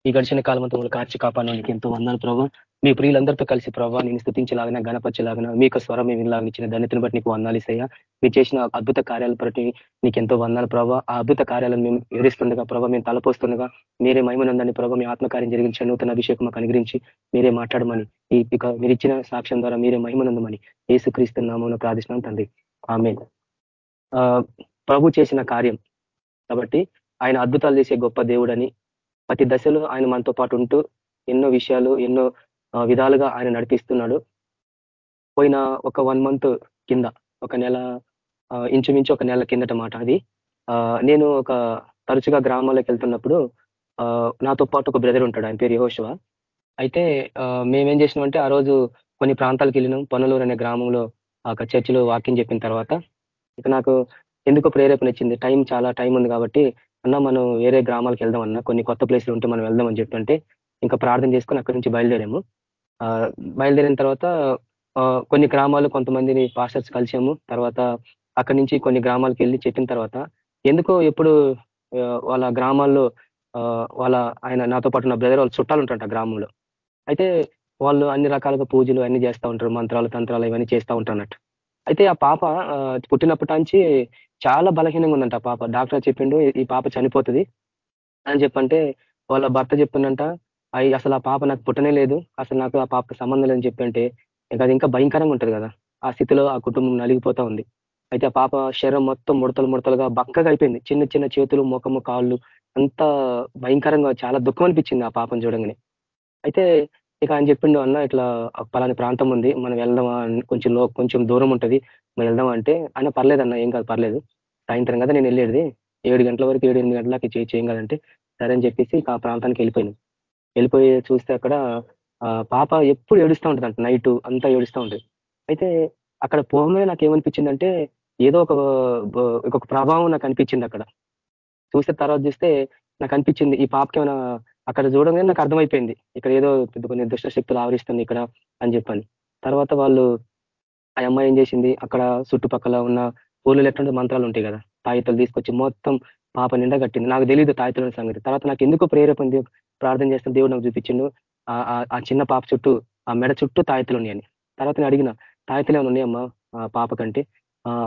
ఈ గడిచిన కాలం అంతా కార్చి కాపాడు నీకు ఎంతో వందాలు ప్రభావ మీ ప్రియులందరితో కలిసి ప్రభావ నేను స్థుతించలాగిన గణపరచలాగిన మీ యొక్క స్వరం మేము వినలాగిన ఇచ్చిన ధన్యతను బట్టి నీకు వందాలిసయ్యా మీరు చేసిన అద్భుత కార్యాల బట్టి నీకు ఎంతో వందాలు ప్రభావ ఆ అద్భుత కార్యాలను మేము వివరిస్తుండగా ప్రభావ మేము తలపోస్తుండగా మీరే మహిమనందని ప్రభావ మీ ఆత్మకార్యం జరిగించి నూతన అభిషేకం మాకు అనుగ్రహించి మీరే మాట్లాడమని ఈ మీరు ఇచ్చిన సాక్ష్యం ద్వారా మీరే మహిమనందమని ఏసుక్రీస్తు నామం ప్రార్థిస్తున్నాం తండ్రి. ఆమె ప్రభు చేసిన కార్యం కాబట్టి ఆయన అద్భుతాలు చేసే గొప్ప దేవుడని ప్రతి దశలో ఆయన మనతో పాటు ఉంటూ ఎన్నో విషయాలు ఎన్నో విధాలుగా ఆయన నడిపిస్తున్నాడు. పోయిన ఒక వన్ మంత్ కింద ఒక నెల ఇంచుమించు ఒక నెల కిందట మాట అది. నేను ఒక తరచుగా గ్రామాలకు వెళ్తున్నప్పుడు నాతో పాటు ఒక బ్రదర్ ఉంటాడు ఆయన పేరు యహోశివ అయితే మేమేం చేసినామంటే ఆ రోజు కొన్ని ప్రాంతాలకు వెళ్ళినాం. పనులూరు అనే గ్రామంలో ఒక చర్చిలో వాకింగ్ చెప్పిన తర్వాత. ఇక నాకు ఎందుకో ప్రేరేపణ ఇచ్చింది. టైం చాలా టైం ఉంది కాబట్టి అన్న మనం వేరే గ్రామాలకు వెళ్దాం అన్న కొన్ని కొత్త ప్లేస్లు ఉంటే మనం వెళ్దాం అని చెప్పంటే ఇంకా ప్రార్థన చేసుకొని అక్కడి నుంచి బయలుదేరాము. బయలుదేరిన తర్వాత కొన్ని గ్రామాలు కొంతమందిని పాస్టర్స్ కలిసాము. తర్వాత అక్కడి నుంచి కొన్ని గ్రామాలకు వెళ్ళి చెప్పిన తర్వాత ఎందుకో ఎప్పుడు వాళ్ళ గ్రామాల్లో వాళ్ళ ఆయన నాతో పాటు నా బ్రదర్ వాళ్ళు చుట్టాలు ఉంటారంట గ్రామంలో. అయితే వాళ్ళు అన్ని రకాలుగా పూజలు అన్ని చేస్తూ ఉంటారు. మంత్రాలు తంత్రాలు ఇవన్నీ చేస్తూ ఉంటారన్నట్టు. అయితే ఆ పాప పుట్టినప్పటి నుంచి చాలా బలహీనంగా ఉందంట పాప. డాక్టర్ చెప్పిండు ఈ పాప చనిపోతుంది అని చెప్పంటే వాళ్ళ భర్త చెప్తుందంట అవి అసలు ఆ పాప నాకు పుట్టనే లేదు. అసలు నాకు ఆ పాపకు సంబంధం లేదని చెప్పంటే ఇంకా అది ఇంకా భయంకరంగా ఉంటుంది కదా. ఆ స్థితిలో ఆ కుటుంబం నలిగిపోతా ఉంది. అయితే ఆ పాప శరీరం మొత్తం ముడతలు ముడతలుగా బక్కగా అయిపోయింది. చిన్న చిన్న చేతులు ముఖము కాళ్ళు అంత భయంకరంగా చాలా దుఃఖం అనిపించింది ఆ పాపను చూడంగానే. అయితే ఇక ఆయన చెప్పిండు అన్న ఇట్లా పలాని ప్రాంతం ఉంది. మనం వెళ్దామా? కొంచెం లో కొంచెం దూరం ఉంటుంది. మనం వెళ్దామా? అంటే ఆయన పర్లేదన్న ఏం కాదు పర్లేదు. సాయంత్రం కదా నేను వెళ్ళేది. ఏడు గంటల వరకు ఏడు ఎనిమిది గంటలకి చేయి చేయం కదంటే సరే అని చెప్పేసి ఆ ప్రాంతానికి వెళ్ళిపోయినాం వెళ్ళిపోయి చూస్తే అక్కడ పాప ఎప్పుడు ఏడుస్తూ ఉంటుంది అంట నైట్ అంతా ఏడుస్తూ ఉంటుంది. అయితే అక్కడ పోగానే నాకు ఏమనిపించిందంటే ఏదో ఒక ఒక ప్రభావం నాకు అనిపించింది అక్కడ. చూస్తే తర్వాత చూస్తే నాకు అనిపించింది ఈ పాపకి ఏమైనా అక్కడ చూడగానే నాకు అర్థమైపోయింది. ఇక్కడ ఏదో కొన్ని దుష్ట శక్తులు ఆవరిస్తుంది ఇక్కడ అని చెప్పని. తర్వాత వాళ్ళు ఆ అమ్మాయి ఏం చేసింది అక్కడ చుట్టుపక్కల ఉన్న ఊళ్ళో ఎట్లాంటి మంత్రాలు ఉంటాయి కదా తాయితలు తీసుకొచ్చి మొత్తం పాప నిండా కట్టింది. నాకు తెలియదు తాయితల సంగతి. తర్వాత నాకు ఎందుకు ప్రేరేపంది ప్రార్థన చేస్తున్న దేవుడు నాకు చూపించిండు. ఆ చిన్న పాప చుట్టూ ఆ మెడ చుట్టూ తాయితలు ఉన్నాయని తర్వాత నేను అడిగిన తాయితలు ఏమైనా ఉన్నాయమ్మా? పాప కంటే.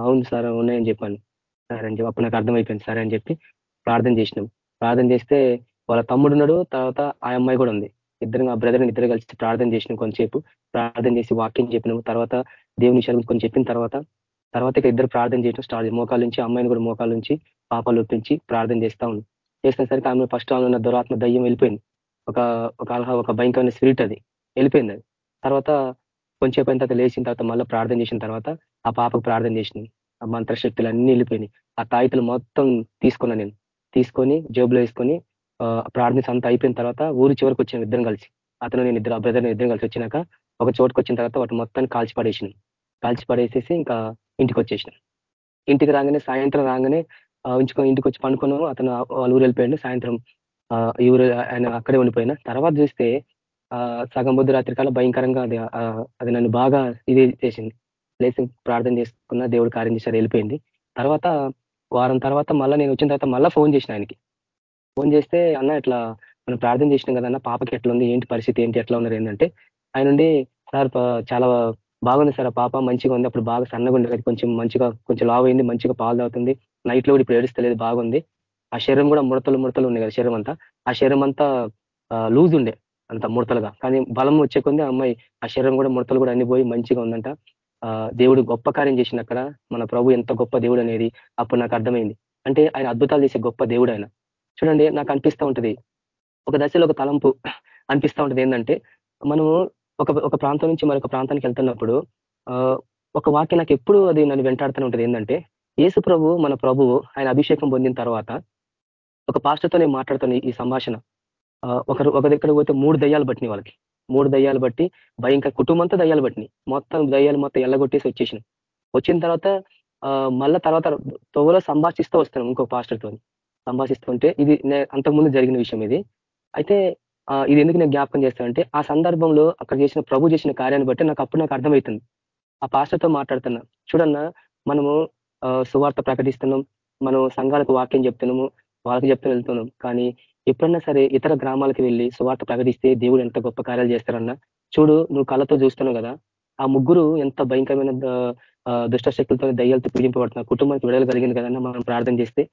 అవును సార్ ఉన్నాయని చెప్పాను. సరే అని చెప్పి అప్పుడు నాకు అర్థమైపోయింది. సరే అని చెప్పి ప్రార్థన చేసినాం. ప్రార్థన చేస్తే వాళ్ళ తమ్ముడు ఉన్నాడు. తర్వాత ఆ అమ్మాయి కూడా ఉంది. ఇద్దరు ఆ బ్రదర్ ఇద్దరు కలిసి ప్రార్థన చేసినాం కొంచెంసేపు ప్రార్థన చేసి వాక్యం చెప్పినాము. తర్వాత దేవుని విషయాలు కొంచెం చెప్పిన తర్వాత తర్వాత ఇక ఇద్దరు ప్రార్థన చేయడం స్టార్ట్ మోకాల నుంచి అమ్మాయిని కూడా మోకాల నుంచి పాపాలు ఒప్పించి ప్రార్థన చేస్తా ఉన్నాం. చేసిన సరికి ఆమె ఫస్ట్ ఆమె ఉన్న దురాత్మ దయ్యం వెళ్ళిపోయింది. ఒక ఒక ఒక భయంకరమైన స్పిరిట్ అది. వెళ్ళిపోయింది అది. తర్వాత కొంచెం అయిన తర్వాత లేచిన తర్వాత మళ్ళీ ప్రార్థన చేసిన తర్వాత ఆ పాపకు ప్రార్థన చేసినాయి ఆ మంత్రశక్తులు అన్ని వెళ్ళిపోయినాయి. ఆ తాయితలు మొత్తం తీసుకున్నా నేను. తీసుకొని జేబులో వేసుకొని ప్రార్థన అంతా అయిపోయిన తర్వాత ఊరి చివరికి వచ్చిన ఇద్దరం కలిసి. అతను నేను ఇద్దరు బ్రదర్ ఇద్దరం కలిసి వచ్చినాక ఒక చోటుకు వచ్చిన తర్వాత వాటి మొత్తాన్ని కాల్చి పడేసినాం కాల్చి పడేసేసి ఇంకా ఇంటికి వచ్చేసినాం. ఇంటికి రాగానే సాయంత్రం రాగానే ఉంచుకొని ఇంటికి వచ్చి పండుకున్నాము అతను వాళ్ళ ఊరు వెళ్ళిపోయాడు. సాయంత్రం ఈ ఊరు ఆయన అక్కడే ఉండిపోయినా. తర్వాత చూస్తే సగం బుద్ధి రాత్రి కాలం భయంకరంగా అది అది నన్ను బాగా ఇది చేసింది. లేచి ప్రార్థన చేసుకున్న దేవుడు కార్యం చేశారు వెళ్ళిపోయింది. తర్వాత వారం తర్వాత మళ్ళీ నేను వచ్చిన తర్వాత మళ్ళీ ఫోన్ చేసిన ఆయనకి. ఫోన్ చేస్తే అన్న ఇట్లా మనం ప్రార్థన చేసినాం కదన్న పాపకి ఎట్లా ఉంది ఏంటి పరిస్థితి ఏంటి ఎట్లా ఉన్నారు ఏంటంటే ఆయన నుండి సార్ చాలా బాగుంది సార్ ఆ పాప మంచిగా ఉంది అప్పుడు బాగా సన్నగా ఉండేది కొంచెం మంచిగా కొంచెం లావ్ అయింది మంచిగా పాలు తాగుతుంది నైట్లో కూడా ఇప్పుడు ఏడుస్తలేదు బాగుంది. ఆ శరీరం కూడా ముడతలు ముడతలు ఉన్నాయి కదా శరీరం అంతా. ఆ శరీరం అంతా లూజ్ ఉండే అంత ముడతలుగా. కానీ బలం వచ్చే కొంది అమ్మాయి ఆ శరీరం కూడా ముడతలు కూడా అన్ని పోయి మంచిగా ఉందంట. దేవుడు గొప్ప కార్యం చేసిన అక్కడ. మన ప్రభు ఎంత గొప్ప దేవుడు అనేది అప్పుడు నాకు అర్థమైంది. అంటే ఆయన అద్భుతాలు చేసే గొప్ప దేవుడు ఆయన. చూడండి నాకు అనిపిస్తూ ఉంటది. ఒక దశలో ఒక తలంపు అనిపిస్తూ ఉంటది ఏంటంటే మనము ఒక ఒక ప్రాంతం నుంచి మరొక ప్రాంతానికి వెళ్తున్నప్పుడు ఒక వాక్యం నాకు ఎప్పుడు అది నన్ను వెంటాడుతూనే ఉంటుంది ఏంటంటే యేసు ప్రభు మన ప్రభువు ఆయన అభిషేకం పొందిన తర్వాత ఒక పాస్టర్తో నేను మాట్లాడుతాను ఈ సంభాషణ. ఒకరు ఒక దగ్గర పోతే మూడు దయ్యాలు పట్టినాయి వాళ్ళకి. మూడు దయ్యాలు బట్టి భయంకర కుటుంబంతో దయ్యాలు పట్టినాయి. మొత్తం దయ్యాలు మొత్తం ఎల్లగొట్టేసి వచ్చేసినాయి. వచ్చిన తర్వాత మళ్ళా తర్వాత తోవలో సంభాషిస్తూ వస్తాను ఇంకో పాస్టర్తో సంభాషిస్తుంటే ఇది అంతకుముందు జరిగిన విషయం ఇది. అయితే ఇది ఎందుకు నేను జ్ఞాపకం చేస్తానంటే ఆ సందర్భంలో అక్కడ చేసిన ప్రభు చేసిన కార్యాన్ని బట్టి నాకు అప్పుడు నాకు అర్థమవుతుంది. ఆ పాస్టర్తో మాట్లాడుతున్నా. చూడన్నా మనము సువార్త ప్రకటిస్తున్నాం మనం సంఘాలకు వాక్యం చెప్తున్నాము వాళ్ళకి చెప్తూ వెళ్తున్నాం. కానీ ఎప్పుడన్నా సరే ఇతర గ్రామాలకు వెళ్ళి సువార్త ప్రకటిస్తే దేవుడు ఎంత గొప్ప కార్యాలు చేస్తారన్నా చూడు నువ్వు కళ్ళతో చూస్తున్నావు కదా ఆ ముగ్గురు ఎంత భయంకరమైన దుష్టశక్తులతో దయ్యాలతో పీడింపబడుతున్న కుటుంబానికి విడుదల కలిగింది కదన్నా మనం ప్రార్థన చేస్తే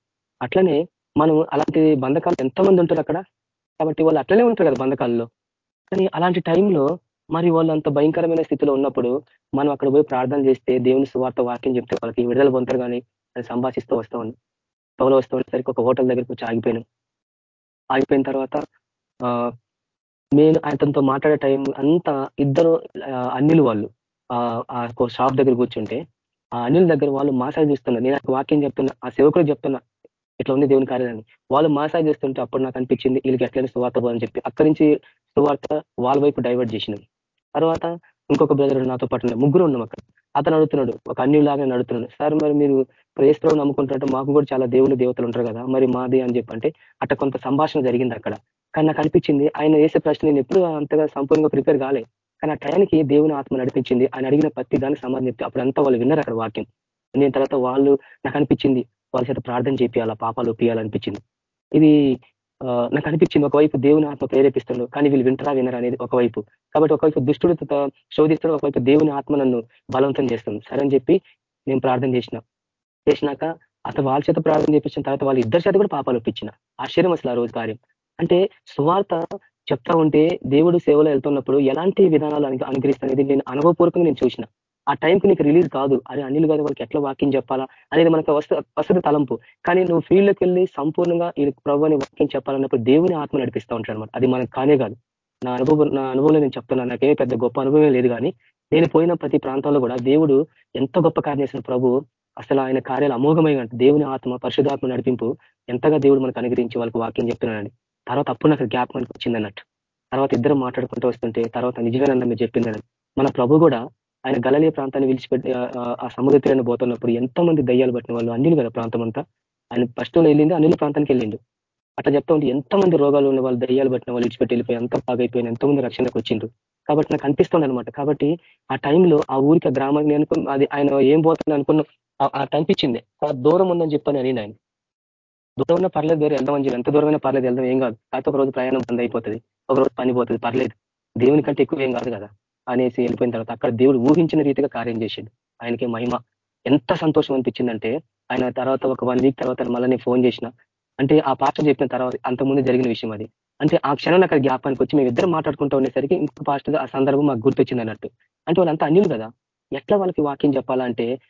అట్లనే మనం అలాంటి బంధకాలు ఎంతమంది ఉంటారు అక్కడ? కాబట్టి వాళ్ళు అట్లనే ఉంటారు కదా బంధకాల్లో. కానీ అలాంటి టైంలో మరి వాళ్ళు అంత భయంకరమైన స్థితిలో ఉన్నప్పుడు మనం అక్కడ పోయి ప్రార్థన చేస్తే దేవుని సువార్త వాక్యం చెప్తే వాళ్ళకి విడుదల పొందుతారు కానీ అది సంభాషిస్తూ వస్తూ ఉంది. పౌలు వస్తూ ఉండేసరికి ఒక హోటల్ దగ్గరికి వచ్చి ఆగిపోయినాం. ఆగిపోయిన తర్వాత నేను అతనితో మాట్లాడే టైం అంతా ఇద్దరు అన్నిలు వాళ్ళు ఆ షాప్ దగ్గర కూర్చుంటే ఆ అనిల్ దగ్గర వాళ్ళు మాసాజ్ చేస్తున్నారు. నేను వాక్యం చెప్తున్నా ఆ సేవకులు చెప్తున్నా ఇట్లా ఉంది దేవుని కార్యాలని వాళ్ళు మాసాజ్ చేస్తుంటే అప్పుడు నాకు అనిపించింది వీళ్ళకి ఎట్లయినా సువార్త పోదని చెప్పి అక్కడి నుంచి సువార్త వాళ్ళ వైపు డైవర్ట్ చేసినాం. తర్వాత ఇంకొక బ్రదర్ నాతో పాటు ముగ్గురు ఉన్నాం అక్కడ. అతను అడుగుతున్నాడు ఒక అన్యులాగా నడుతున్నాడు. సార్ మరి మీరు ప్రేస్తలో నమ్ముకుంటుంటే మాకు కూడా చాలా దేవుళ్ళు దేవతలు ఉంటారు కదా మరి మాది అని చెప్పంటే అట్ట కొంత సంభాషణ జరిగింది అక్కడ. కానీ నాకు అనిపించింది ఆయన వేసే ప్రశ్న నేను ఎప్పుడు అంతగా సంపూర్ణంగా ప్రిపేర్ కాలే. కానీ ఆ టయానికి దేవుని ఆత్మ నడిపించింది. ఆయన అడిగిన ప్రతి దానికి సమాధానం చెప్తే అప్పుడంతా వాళ్ళు విన్నారు అక్కడ వాక్యం. నేను తర్వాత వాళ్ళు నాకు అనిపించింది వాళ్ళ చేత ప్రార్థన చేపియాలా పాపాలు ఒప్పియాలనిపించింది. ఇది నాకు అనిపించింది ఒకవైపు దేవుని ఆత్మ ప్రేరేపిస్తాడు కానీ వీళ్ళు వింటరా వినరా అనేది ఒకవైపు. కాబట్టి ఒకవైపు దుష్టుడు శోధిస్తాడు ఒకవైపు దేవుని ఆత్మ నన్ను బలవంతం చేస్తుంది. సరే అని చెప్పి నేను ప్రార్థన చేసిన. చేసినాక అతను వాళ్ళ చేత ప్రార్థన చేపించిన తర్వాత వాళ్ళు ఇద్దరి చేత కూడా పాపాలు ఒప్పించిన. ఆశ్చర్యం అసలు ఆ రోజు కార్యం. అంటే సువార్త చెప్తా ఉంటే దేవుడు సేవలో వెళ్తున్నప్పుడు ఎలాంటి విధానాలు అనుగ్రహిస్తానేది నేను అనుభవపూర్వకంగా నేను చూసిన. ఆ టైంకి నీకు రిలీజ్ కాదు. అరే అనిల్ గారు వాళ్ళకి ఎట్లా వాక్యం చెప్పాలా? అనేది మనకు వస్తుంది తలంపు. కానీ నువ్వు ఫీల్డ్కి వెళ్ళి సంపూర్ణంగా ఈ ప్రభుని వాక్యం చెప్పాలన్నప్పుడు దేవుని ఆత్మ నడిపిస్తూ ఉంటాడు అనమాట అది మనకు కానే కాదు. నా అనుభవం నా అనుభవంలో నేను చెప్తున్నా నాకే పెద్ద గొప్ప అనుభవం లేదు కానీ నేను పోయిన ప్రతి ప్రాంతంలో కూడా దేవుడు ఎంత గొప్ప కార్యం చేసిన ప్రభు అసలు ఆయన కార్యాలు అమోఘమైన దేవుని ఆత్మ పరిశుధాత్మ నడిపింపు ఎంతగా దేవుడు మనకు అనుగ్రహించి వాళ్ళకి వాక్యం చెప్తున్నాడు తర్వాత అప్పుడు నాకు గ్యాప్ మనకు వచ్చింది అన్నట్టు తర్వాత ఇద్దరు మాట్లాడుకుంటూ వస్తుంటే తర్వాత నిజంగా మీరు చెప్పిందని మన ప్రభు కూడా ఆయన గలలే ప్రాంతాన్ని విడిచిపెట్టి ఆ సముద్ర తీరాన్ని పోతున్నప్పుడు ఎంతో మంది దయ్యాలు పట్టిన వాళ్ళు అన్నిలు కదా ప్రాంతం అంతా ఆయన ఫస్ట్ వెళ్ళింది అన్నిల ప్రాంతానికి వెళ్ళిండు. అట్లా చెప్తా ఉంటే ఎంతమంది రోగాలు ఉన్న వాళ్ళు దయ్యాలు పట్టిన వాళ్ళు విడిచిపెట్టి వెళ్ళిపోయి ఎంత బాగైపోయిన ఎంతో మంది రక్షణకు వచ్చిండ్రు. కాబట్టి నాకు అనిపిస్తుంది అనమాట కాబట్టి ఆ టైంలో ఆ ఊరికి గ్రామాన్ని నేను అది ఆయన ఏం పోతుంది అనుకున్న ఆ కనిపించింది. దూరం ఉందని చెప్పని అని ఆయన దూరం ఉన్న పర్లేదు వేరే వెళ్దాం అని ఎంత దూరమైనా పర్లేదు వెళ్దాం ఏం కాదు. కాకపోతే ఒక రోజు ప్రయాణం బంద్ అయిపోతుంది. ఒక రోజు పని పోతుంది పర్లేదు. దేవుని కంటే ఎక్కువ ఏం కాదు కదా. అనేసి వెళ్ళిపోయిన తర్వాత అక్కడ దేవుడు ఊహించిన రీతిగా కార్యం చేసిండు ఆయనకి మహిమ. ఎంత సంతోషం అనిపించిందంటే ఆయన తర్వాత ఒక వన్ వీక్ తర్వాత మళ్ళీ ఫోన్ చేసిన. అంటే ఆ పాస్టర్ చెప్పిన తర్వాత అంతకుముందు జరిగిన విషయం అది. అంటే ఆ క్షణం అక్కడ జ్ఞాపానికి వచ్చి మేము ఇద్దరు మాట్లాడుకుంటూ ఉండేసరికి ఇంకొక పాస్టర్ ఆ సందర్భం మాకు గుర్తొచ్చింది అన్నట్టు. అంటే వాళ్ళంతా అన్యులు కదా. ఎట్లా వాళ్ళకి వాక్యం చెప్పాలంటే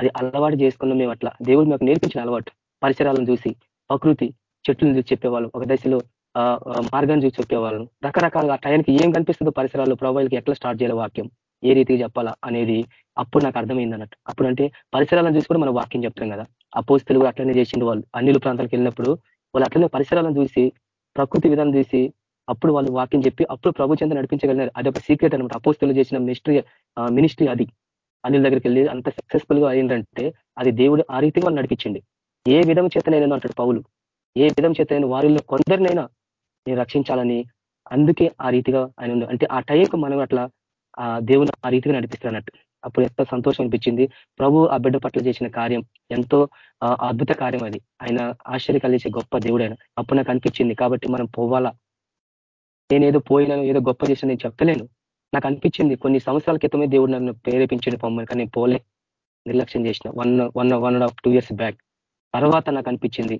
అది అలవాటు చేసుకున్నాం మేము అట్లా. దేవుడు మాకు నేర్పించిన అలవాటు. పరిసరాలను చూసి ప్రకృతి చెట్లను చూసి చెప్పేవాళ్ళం. ఒక దశలో మార్గం చూసి చెప్పేవాళ్ళను. రకరకాలుగా టైంకి ఏం కనిపిస్తుందో పరిసరాల్లో ప్రొవైల్కి ఎట్లా స్టార్ట్ చేయాలి వాక్యం. ఏ రీతికి చెప్పాలా అనేది అప్పుడు నాకు అర్థమైంది అన్నట్టు. అప్పుడు అంటే పరిసరాలను చూసి కూడా మనం వాక్యం చెప్తాం కదా. ఆ పోస్తులు అట్లనే చేసిండు వాళ్ళు. అన్నిలు ప్రాంతాలకు వెళ్ళినప్పుడు వాళ్ళు అట్లనే పరిసరాలను చూసి ప్రకృతి విధానం చూసి అప్పుడు వాళ్ళు వాక్యం చెప్పి అప్పుడు ప్రభు చెంత నడిపించగలిగినారు. అది ఒక సీక్రెట్ అనమాట అపోస్తులు చేసిన మినిస్ట్రీ మినిస్ట్రీ అది. అనిల్ దగ్గరికి వెళ్ళి అంత సక్సెస్ఫుల్గా అయిందంటే అది దేవుడు ఆ రీతిగా వాళ్ళు నడిపించింది ఏ విధం చేతనైనా అంటాడు పౌలు. ఏ విధం చేతనైనా వారిలో కొందరినైనా నేను రక్షించాలని అందుకే ఆ రీతిగా ఆయన అంటే ఆ టైంకు మనం అట్లా ఆ దేవుని ఆ రీతిగా నడిపిస్తున్నట్టు అప్పుడు ఎంత సంతోషం అనిపించింది. ప్రభు ఆ బిడ్డ పట్ల చేసిన కార్యం ఎంతో అద్భుత కార్యం అది. ఆయన ఆశ్చర్య కలిసే గొప్ప దేవుడు ఆయన. అప్పుడు నాకు అనిపించింది. కాబట్టి మనం పోవాలా? నేనేదో పోయినాను ఏదో గొప్ప చేసిన నేను చెప్పలేను. నాకు అనిపించింది. కొన్ని సంవత్సరాల క్రితమే దేవుడు నన్ను ప్రేరేపించండి పొమ్మని. కానీ పోలే. నిర్లక్ష్యం చేసిన. One one one and half two years back. తర్వాత నాకు అనిపించింది.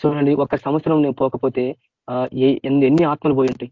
చూడండి ఒక సంవత్సరం నేను పోకపోతే ఎన్ని ఆత్మలు పోయి ఉంటాయి?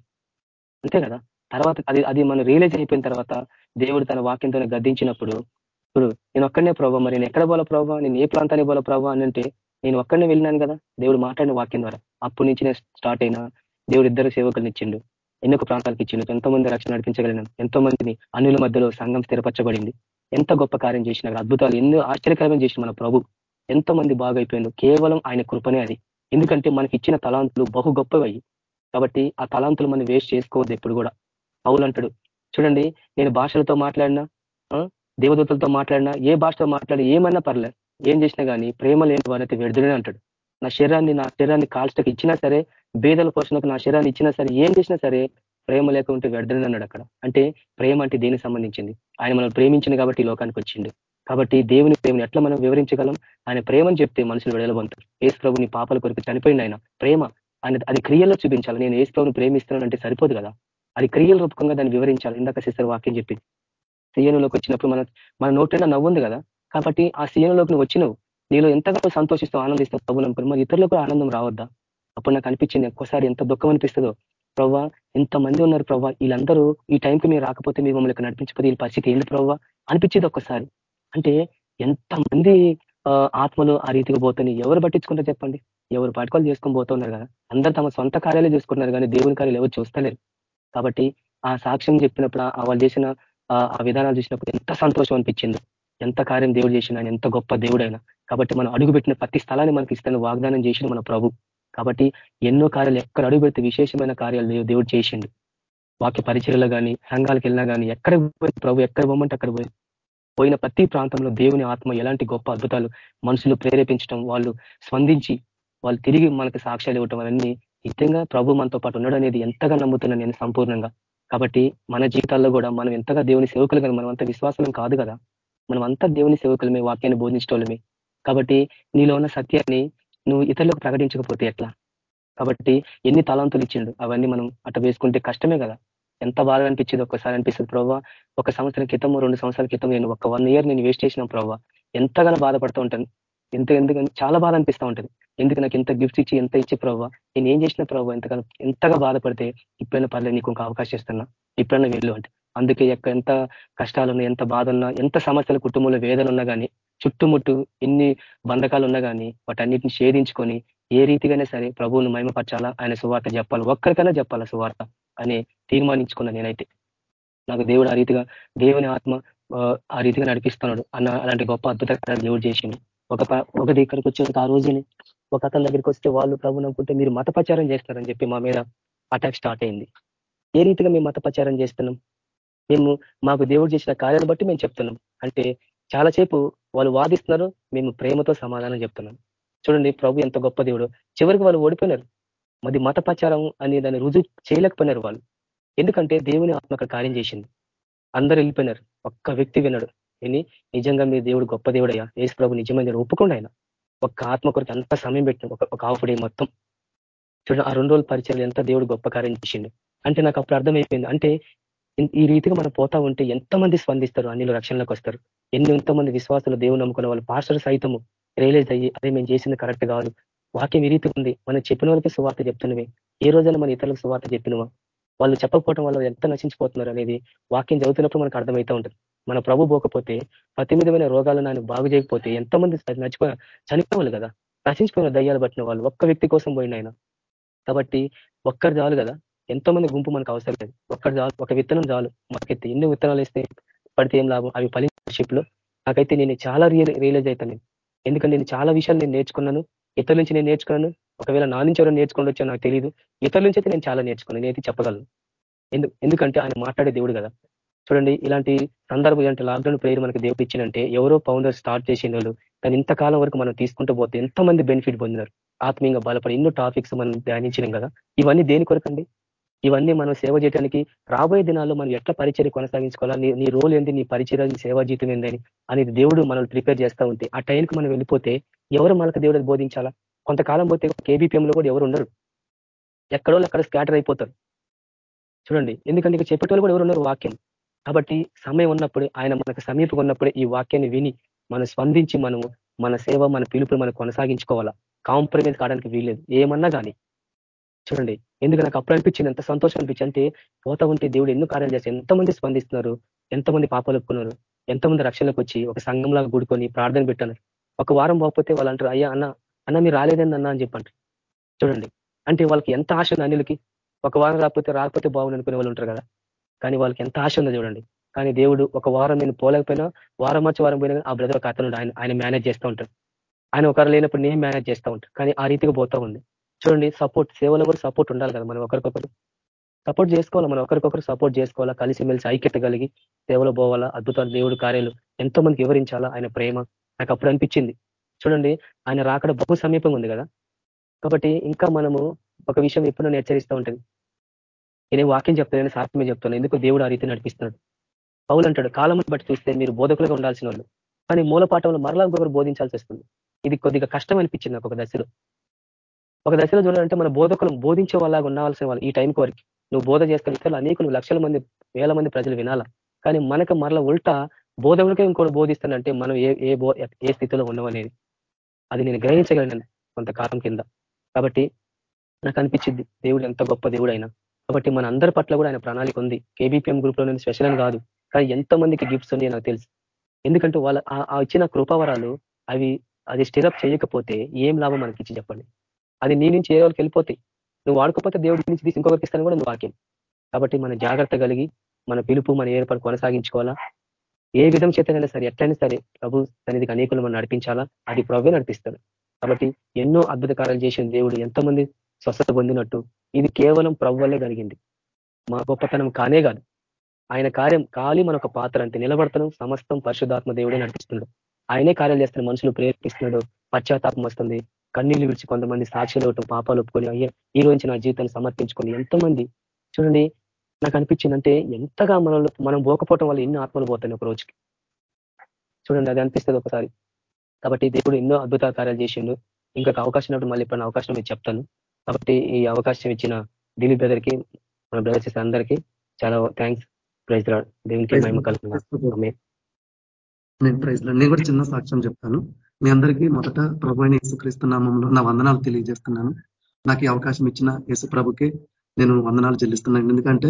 అంతే కదా? తర్వాత అది అది మనం రియలైజ్ అయిపోయిన తర్వాత దేవుడు తన వాక్యంతో గద్దించినప్పుడు ఇప్పుడు నేను ఒక్కడనే ప్రభావ మరి నేను ఎక్కడ పోల ప్రభావ నేను ఏ ప్రాంతానికి పోల ప్రభావ అని అంటే నేను ఒక్కడనే వెళ్ళినాను కదా? దేవుడు మాట్లాడిన వాక్యం ద్వారా. అప్పటి నుంచి నేను స్టార్ట్ అయినా దేవుడు ఇద్దరు సేవకులను ఇచ్చిండు. ఎన్నో ప్రాంతాలకు ఇచ్చిండు. ఎంతో మంది రక్షణ నడిపించగలిగినాం. ఎంతో మందిని అన్నుల మధ్యలో సంఘం స్థిరపరచబడింది. ఎంత గొప్ప కార్యం చేసిన అద్భుతాలు ఎన్నో ఆశ్చర్యకరమైన చేసిన మన ప్రభు. ఎంతో మంది బాగైపోయింది కేవలం ఆయన కృపనే అది. ఎందుకంటే మనకి ఇచ్చిన తలాంతులు బహు గొప్పవి. కాబట్టి ఆ తలాంతులు మనం వేస్ట్ చేసుకోవద్దు ఎప్పుడు కూడా. పౌలంటాడు చూడండి నేను భాషలతో మాట్లాడినా దేవదూతలతో మాట్లాడినా ఏ భాషతో మాట్లాడి ఏమన్నా పర్లే ఏం చేసినా కానీ ప్రేమ లేని వారైతే వ్యర్థుడే అంటాడు. నా శరీరాన్ని నా శరీరాన్ని కాల్చటకు ఇచ్చినా సరే బేదల పోషణకు నా శరీరాన్ని ఇచ్చినా సరే ఏం చేసినా సరే ప్రేమ లేకుంటే వ్యర్థనే అన్నాడు అక్కడ. అంటే ప్రేమ అంటే దేనికి సంబంధించింది? ఆయన మనం ప్రేమించింది కాబట్టి లోకానికి వచ్చిండు. కాబట్టి దేవుని ప్రేమను ఎట్లా మనం వివరించగలం? ఆయన ప్రేమని చెప్తే మనుషులు విడలబంతారు ఏసు ప్రభుని పాపల కొరకు చనిపోయింది ఆయన ప్రేమ ఆయన అది క్రియల్లో చూపించాలి. నేను ఏసుప్రభుని ప్రేమిస్తున్నాను అంటే సరిపోదు కదా? అది క్రియల రూపకంగా దాన్ని వివరించాలి. ఇందాక సిస్టర్ వాక్యం చెప్పింది. సీఎంలోకి వచ్చినప్పుడు మన మన నోటైనా నవ్వుంది కదా? కాబట్టి ఆ సీఎంలోకి నువ్వు వచ్చినవు. నీలో ఎంతగా సంతోషిస్తావు ఆనందిస్తావు ప్రభు నమ్ముకుని మరి ఇతరులకు ఆనందం రావద్దా? అప్పుడు నాకు అనిపించింది ఒక్కోసారి ఎంత దుఃఖం అనిపిస్తుందో. ప్రవ్వా ఎంతమంది ఉన్నారు ప్రవ్వా. వీళ్ళందరూ ఈ టైంకి మీరు రాకపోతే మీరు మమ్మల్ని నడిపించకపోతే వీళ్ళ పరిస్థితి ఏంది ప్రవ్వా? అనిపించేది ఒక్కసారి. అంటే ఎంతమంది ఆత్మలు ఆ రీతిగా పోతున్నాయి? ఎవరు పట్టించుకుంటారు చెప్పండి? ఎవరు పట్టుకోలు చేసుకొని పోతున్నారు కదా. అందరు తమ సొంత కార్యాలే చేసుకుంటున్నారు కానీ దేవుని కార్యాలు ఎవరు చూస్తలేరు. కాబట్టి ఆ సాక్ష్యం చెప్పినప్పుడు వాళ్ళు చేసిన ఆ విధానాలు చూసినప్పుడు ఎంత సంతోషం అనిపించింది. ఎంత కార్యం దేవుడు చేసిన ఎంత గొప్ప దేవుడైనా కాబట్టి మనం అడుగుపెట్టిన ప్రతి స్థలాన్ని మనకి ఇస్తాను వాగ్దానం చేసిన మన ప్రభు. కాబట్టి ఎన్నో కార్యాలు ఎక్కడ అడుగు పెడితే విశేషమైన కార్యాలు దేవుడు చేసిండు. వాక్య పరిచయలో కానీ సంఘాలకు వెళ్ళినా కానీ ఎక్కడ ప్రభు ఎక్కడ పోమంటే అక్కడ పోయి పోయిన ప్రతి ప్రాంతంలో దేవుని ఆత్మ ఎలాంటి గొప్ప అద్భుతాలు మనుషులు ప్రేరేపించడం వాళ్ళు స్పందించి వాళ్ళు తిరిగి మనకు సాక్ష్యాలు ఇవ్వటం అవన్నీ నిజంగా ప్రభు మనతో పాటు ఉండడం అనేది ఎంతగా నమ్ముతున్నాను నేను సంపూర్ణంగా. కాబట్టి మన జీవితాల్లో కూడా మనం ఎంతగా దేవుని సేవకులు కానీ మనం అంత విశ్వాసం కాదు కదా. మనం అంతా దేవుని సేవకులమే వాక్యాన్ని బోధించటోళ్ళమే. కాబట్టి నీలో ఉన్న సత్యాన్ని నువ్వు ఇతరులకు ప్రకటించకపోతే ఎట్లా? కాబట్టి ఎన్ని తలాంతులు ఇచ్చిండు అవన్నీ మనం అట్ట వేసుకుంటే కష్టమే కదా. ఎంత బాధ అనిపించింది ఒక్కసారి అనిపిస్తుంది ప్రభావ ఒక సంవత్సరం క్రితం రెండు సంవత్సరాల క్రితం నేను ఒక వన్ ఇయర్ నేను వేస్ట్ చేసిన ప్రభావ ఎంతగానో బాధపడుతూ ఉంటాను. ఎంత ఎందుకని చాలా బాధ అనిపిస్తూ ఉంటుంది. ఎందుకు నాకు ఎంత గిఫ్ట్స్ ఇచ్చి ఎంత ఇచ్చే ప్రభావ నేను ఏం చేసిన ప్రభావ ఎంతగానో ఎంతగా బాధపడితే ఇప్పుడైనా పర్లేదు నీకు ఒక అవకాశం ఇస్తున్నా. ఇప్పుడైనా వెళ్ళు అంటే. అందుకే యొక్క ఎంత కష్టాలున్నా ఎంత బాధ ఉన్నా ఎంత సమస్యలు కుటుంబంలో వేదన ఉన్నా కానీ చుట్టుముట్టు ఎన్ని బంధకాలు ఉన్నా కానీ వాటన్నిటిని ఛేదించుకొని ఏ రీతిగానే సరే ప్రభువును మహిమపరచాలా? ఆయన సువార్త చెప్పాలి? ఒక్కరికైనా చెప్పాలా సువార్త? అని తీర్మానించుకున్నా నేనైతే. నాకు దేవుడు ఆ రీతిగా దేవుని ఆత్మ ఆ రీతిగా నడిపిస్తున్నాడు అన్న అలాంటి గొప్ప అద్భుత దేవుడు చేసింది ఒక ఒక దగ్గరికి వచ్చే ఆ రోజుని ఒక అతని దగ్గరికి వస్తే వాళ్ళు ప్రభు అనుకుంటే మీరు మతపచారం చేస్తారని చెప్పి మా మీద అటాక్ స్టార్ట్ అయింది. ఏ రీతిగా మేము మతపచారం చేస్తున్నాం? మేము మాకు దేవుడు చేసిన కార్యాలను బట్టి మేము చెప్తున్నాం. అంటే చాలాసేపు వాళ్ళు వాదిస్తున్నారు మేము ప్రేమతో సమాధానం చెప్తున్నాం. చూడండి ప్రభు ఎంత గొప్ప దేవుడు. చివరికి వాళ్ళు ఓడిపోయినారు. మరి మతపచారం అనే దాన్ని రుజువు చేయలేకపోయినారు వాళ్ళు. ఎందుకంటే దేవుని ఆత్మ అక్కడ కార్యం చేసింది. అందరు వెళ్ళిపోయినారు. ఒక్క వ్యక్తి విన్నాడు విని నిజంగా మీ దేవుడు గొప్ప దేవుడయ్యా. యేసు ప్రభు నిజమైన ఒప్పుకుండా ఆయన. ఒక్క ఆత్మ కొరకు అంత సమయం పెట్టిన ఒక ఒక హాఫ్ డే మొత్తం. చూడండి ఆ రెండు రోజుల పరిచయాలు ఎంత దేవుడు గొప్ప కార్యం చేసిండు. అంటే నాకు అప్పుడు అర్థమైపోయింది. అంటే ఈ రీతిగా మనం పోతా ఉంటే ఎంతమంది స్పందిస్తారు? అన్నిలో రక్షణలోకి వస్తారు. ఎన్ని ఎంతమంది విశ్వాసాలు దేవుడు నమ్ముకున్న వాళ్ళు? పాస్టర్ సైతము రియలైజ్ అయ్యి అదే మేము చేసింది కరెక్ట్ కాదు. వాక్యం ఈ రీతి ఉంది. మనం చెప్పిన వాళ్ళకి సువార్త చెప్తున్నవి ఏ రోజైనా మన ఇతరులకు సువార్త చెప్పినవా వాళ్ళు చెప్పకపోవడం వల్ల ఎంత నశించిపోతున్నారు అనేది వాక్యం చదువుతున్నప్పుడు మనకు అర్థమవుతూ ఉంటుంది. మన ప్రభు పోకపోతే ప్రతి విధమైన రోగాలను ఆయన బాగు చేయకపోతే ఎంతమంది నచ్చిపో చనిపోవాలి కదా. నశించిపోయిన దయ్యాలు పట్టిన వాళ్ళు ఒక్క వ్యక్తి కోసం పోయిన ఆయన. కాబట్టి ఒక్కరు చాలు కదా. ఎంతో మంది గుంపు మనకు అవసరం లేదు. ఒక్కటి చాలు ఒక విత్తనం చాలు. మాకైతే ఎన్ని విత్తనాలు వేస్తే పడితే ఏం లాభం? అవి ఫలిషిప్లో నాకైతే నేను చాలా రియలైజ్ అవుతాను ఎందుకంటే నేను చాలా విషయాలు నేను నేర్చుకున్నాను. ఇతరుల నుంచి నేను నేర్చుకున్నాను. ఒకవేళ నా నుంచి ఎవరైనా నేర్చుకోండి వచ్చా నాకు తెలియదు ఇతరుల నుంచి అయితే నేను చాలా నేర్చుకున్నాను. నేనైతే చెప్పగలను. ఎందుకంటే ఆయన మాట్లాడే దేవుడు కదా. చూడండి ఇలాంటి సందర్భం ఇలాంటి లాక్డౌన్ ప్రేయర్ మనకి దేవుడు ఇచ్చినంటే ఎవరో ఫౌండర్ స్టార్ట్ చేసిన వాళ్ళు కానీ ఇంతకాలం వరకు మనం తీసుకుంటూ పోతే ఎంతమంది బెనిఫిట్ పొందినారు? ఆత్మీయంగా బలపడి ఎన్నో టాపిక్స్ మనం ధ్యానించినాం కదా. ఇవన్నీ దేని కొరకండి? ఇవన్నీ మనం సేవ చేయడానికి రాబోయే దినాల్లో మనం ఎట్లా పరిచయం కొనసాగించుకోవాలా? నీ నీ రోల్ ఏంది? నీ పరిచయం నీ సేవా జీతం ఏందని అనేది దేవుడు మనల్ని ప్రిపేర్ చేస్తూ ఉంటే ఆ టైంకి మనం వెళ్ళిపోతే ఎవరు మనకు దేవుడు బోధించాలా? కొంతకాలం పోతే కేబీపీఎంలో కూడా ఎవరు ఉండరు. ఎక్కడో అక్కడ స్కాటర్ అయిపోతారు. చూడండి ఎందుకంటే ఇక చెప్పేటోళ్ళు కూడా ఎవరు ఉన్నారు వాక్యం. కాబట్టి సమయం ఉన్నప్పుడు ఆయన మనకు సమీపం ఉన్నప్పుడు ఈ వాక్యాన్ని విని మనం స్పందించి మనము మన సేవ మన పిలుపుని మనం కొనసాగించుకోవాలా? కాంప్రమైజ్ కావడానికి వీల్లేదు. ఏమన్నా కానీ చూడండి. ఎందుకు నాకు అప్పుడు అనిపించింది ఎంత సంతోషం అనిపించింది అంటే పోతా ఉంటే దేవుడు ఎన్నో కార్యాలు చేస్తే ఎంతమంది స్పందిస్తున్నారు? ఎంతమంది పాపాలు ఒప్పుకున్నారు? ఎంతమంది రక్షణకు వచ్చి ఒక సంఘంలాగా గుడుకొని ప్రార్థన పెట్టాను ఒక వారం పోకపోతే వాళ్ళు అంటారు అయ్యా అన్న అన్న మీరు రాలేదని అన్న అని చెప్పండి. చూడండి. అంటే వాళ్ళకి ఎంత ఆశ ఉంది అనిలకి ఒక వారం రాకపోతే రాకపోతే బాగుంది అనుకునే వాళ్ళు ఉంటారు కదా. కానీ వాళ్ళకి ఎంత ఆశ ఉందో చూడండి. కానీ దేవుడు ఒక వారం నేను పోలేకపోయినా వారం వచ్చి వారం పోయినా ఆ బ్రదర్ ఒక అతను ఆయన ఆయన మేనేజ్ చేస్తూ ఉంటారు ఆయన ఒకరు లేనప్పుడు నేను మేనేజ్ చేస్తూ ఉంటాను కానీ ఆ రీతిగా పోతా ఉంది. చూడండి సపోర్ట్ సేవలో కూడా సపోర్ట్ ఉండాలి కదా మనం ఒకరికొకరు. సపోర్ట్ చేసుకోవాలా? మనం ఒకరికొకరు సపోర్ట్ చేసుకోవాలా? కలిసి మెలిసి ఐక్యత కలిగి సేవలో పోవాలా? అద్భుతాలు దేవుడు కార్యాలు ఎంతో మందికి వివరించాలా? ఆయన ప్రేమ నాకు అప్పుడు అనిపించింది. చూడండి ఆయన రాకడ బహు సమీపంగా ఉంది కదా. కాబట్టి ఇంకా మనము ఒక విషయం ఎప్పుడు హెచ్చరిస్తూ ఉంటుంది నేను వాక్యం చెప్తాను సాత్మే చెప్తాను ఎందుకు దేవుడు ఆ రీతి నడిపిస్తున్నాడు. పౌలు అంటాడు కాలం బట్టి చూస్తే మీరు బోధకులుగా ఉండాల్సిన వాళ్ళు కానీ మూలపాఠంలో మరలా ఇంకొకరు బోధించాల్సి వస్తుంది. ఇది కొద్దిగా కష్టం అనిపించింది నాకు ఒక దశలో. ఒక దశలో చూడాలంటే మన బోధకులు బోధించే వాళ్ళగా ఉండవలసిన వాళ్ళు ఈ టైంకి వరకు. నువ్వు బోధ చేస్తే ఇతరులు అనేకులు లక్షల మంది వేల మంది ప్రజలు వినాలా? కానీ మనకు మరల ఉల్టా బోధకులకే ఇంకోటి బోధిస్తానంటే మనం ఏ ఏ ఏ స్థితిలో ఉన్నామనేది అది నేను గ్రహించగలను కొంతకాలం కింద. కాబట్టి నాకు అనిపించింది దేవుడు ఎంత గొప్ప దేవుడు అయినా కాబట్టి మన అందరి పట్ల కూడా ఆయన ప్రణాళిక ఉంది. కేబీపీఎం గ్రూప్లో స్పెషల్ అని కాదు. కానీ ఎంతమందికి గిఫ్ట్స్ ఉన్నాయి నాకు తెలుసు. ఎందుకంటే వాళ్ళ ఆ ఇచ్చిన కృపావరాలు అవి అది స్టిరప్ చేయకపోతే ఏం లాభం మనకి ఇచ్చి చెప్పండి? అది నీ నుంచి ఏ వాళ్ళకి వెళ్ళిపోతాయి. నువ్వు వాడుకోకపోతే దేవుడి నుంచి తీసి ఇంకొకరికి ఇస్తాను కూడా నువ్వు వాక్యం కాబట్టి మన జాగ్రత్త కలిగి మన పిలుపు మన ఏర్పాటు కొనసాగించుకోవాలా. ఏ విధం చేతనైనా సరే ఎట్లయినా సరే ప్రభు సన్నిధికి అనేకులు మనం నడిపించాలా? అది ప్రభు నడిపిస్తాడు. కాబట్టి ఎన్నో అద్భుత కార్యాలు చేసిన దేవుడు ఎంతమంది స్వస్థత పొందినట్టు ఇది కేవలం ప్రభు వల్లే కలిగింది మా గొప్పతనం కానే కాదు. ఆయన కార్యం కాలి మన పాత్ర అంటే నిలబడతను సమస్తం పరిశుధాత్మ దేవుడే నడిపిస్తున్నాడు. ఆయనే కార్యాలు చేస్తున్న మనుషులు ప్రేరేపిస్తున్నాడు. పశ్చాత్తాపం వస్తుంది. కన్నీళ్ళు విడిచి కొంతమంది సాక్షులు ఇవ్వటం పాపాలు ఒప్పుకొని అయ్యే ఈ రోజు నా జీవితాన్ని సమర్పించుకొని ఎంతమంది చూడండి నాకు అనిపించిందంటే ఎంతగా మనలో మనం పోకపోవటం వల్ల ఎన్ని ఆత్మలు పోతాయి ఒక రోజుకి. చూడండి అది అనిపిస్తుంది ఒకసారి. కాబట్టి దేవుడు ఎన్నో అద్భుత కార్యాలు చేసిండు. ఇంకొక అవకాశం మళ్ళీ ఇప్పుడు అవకాశం మీకు చెప్తాను. కాబట్టి ఈ అవకాశం ఇచ్చిన దిలీప్ బ్రదర్కి మన బ్రదర్స్ అందరికీ చాలా థ్యాంక్స్. ప్రైజ్ దేవునికి మహిమ కలుగుతున్నాను నేను ప్రైజ్ నేను కూడా చిన్న సాక్ష్యం చెప్తాను. మీ అందరికీ మొదట ప్రభు అయిన యేసుక్రీస్తు నామంలో నా వందనాలు తెలియజేస్తున్నాను. నాకు ఈ అవకాశం ఇచ్చిన యేసు ప్రభుకే నేను వందనాలు చెల్లిస్తున్నాను. ఎందుకంటే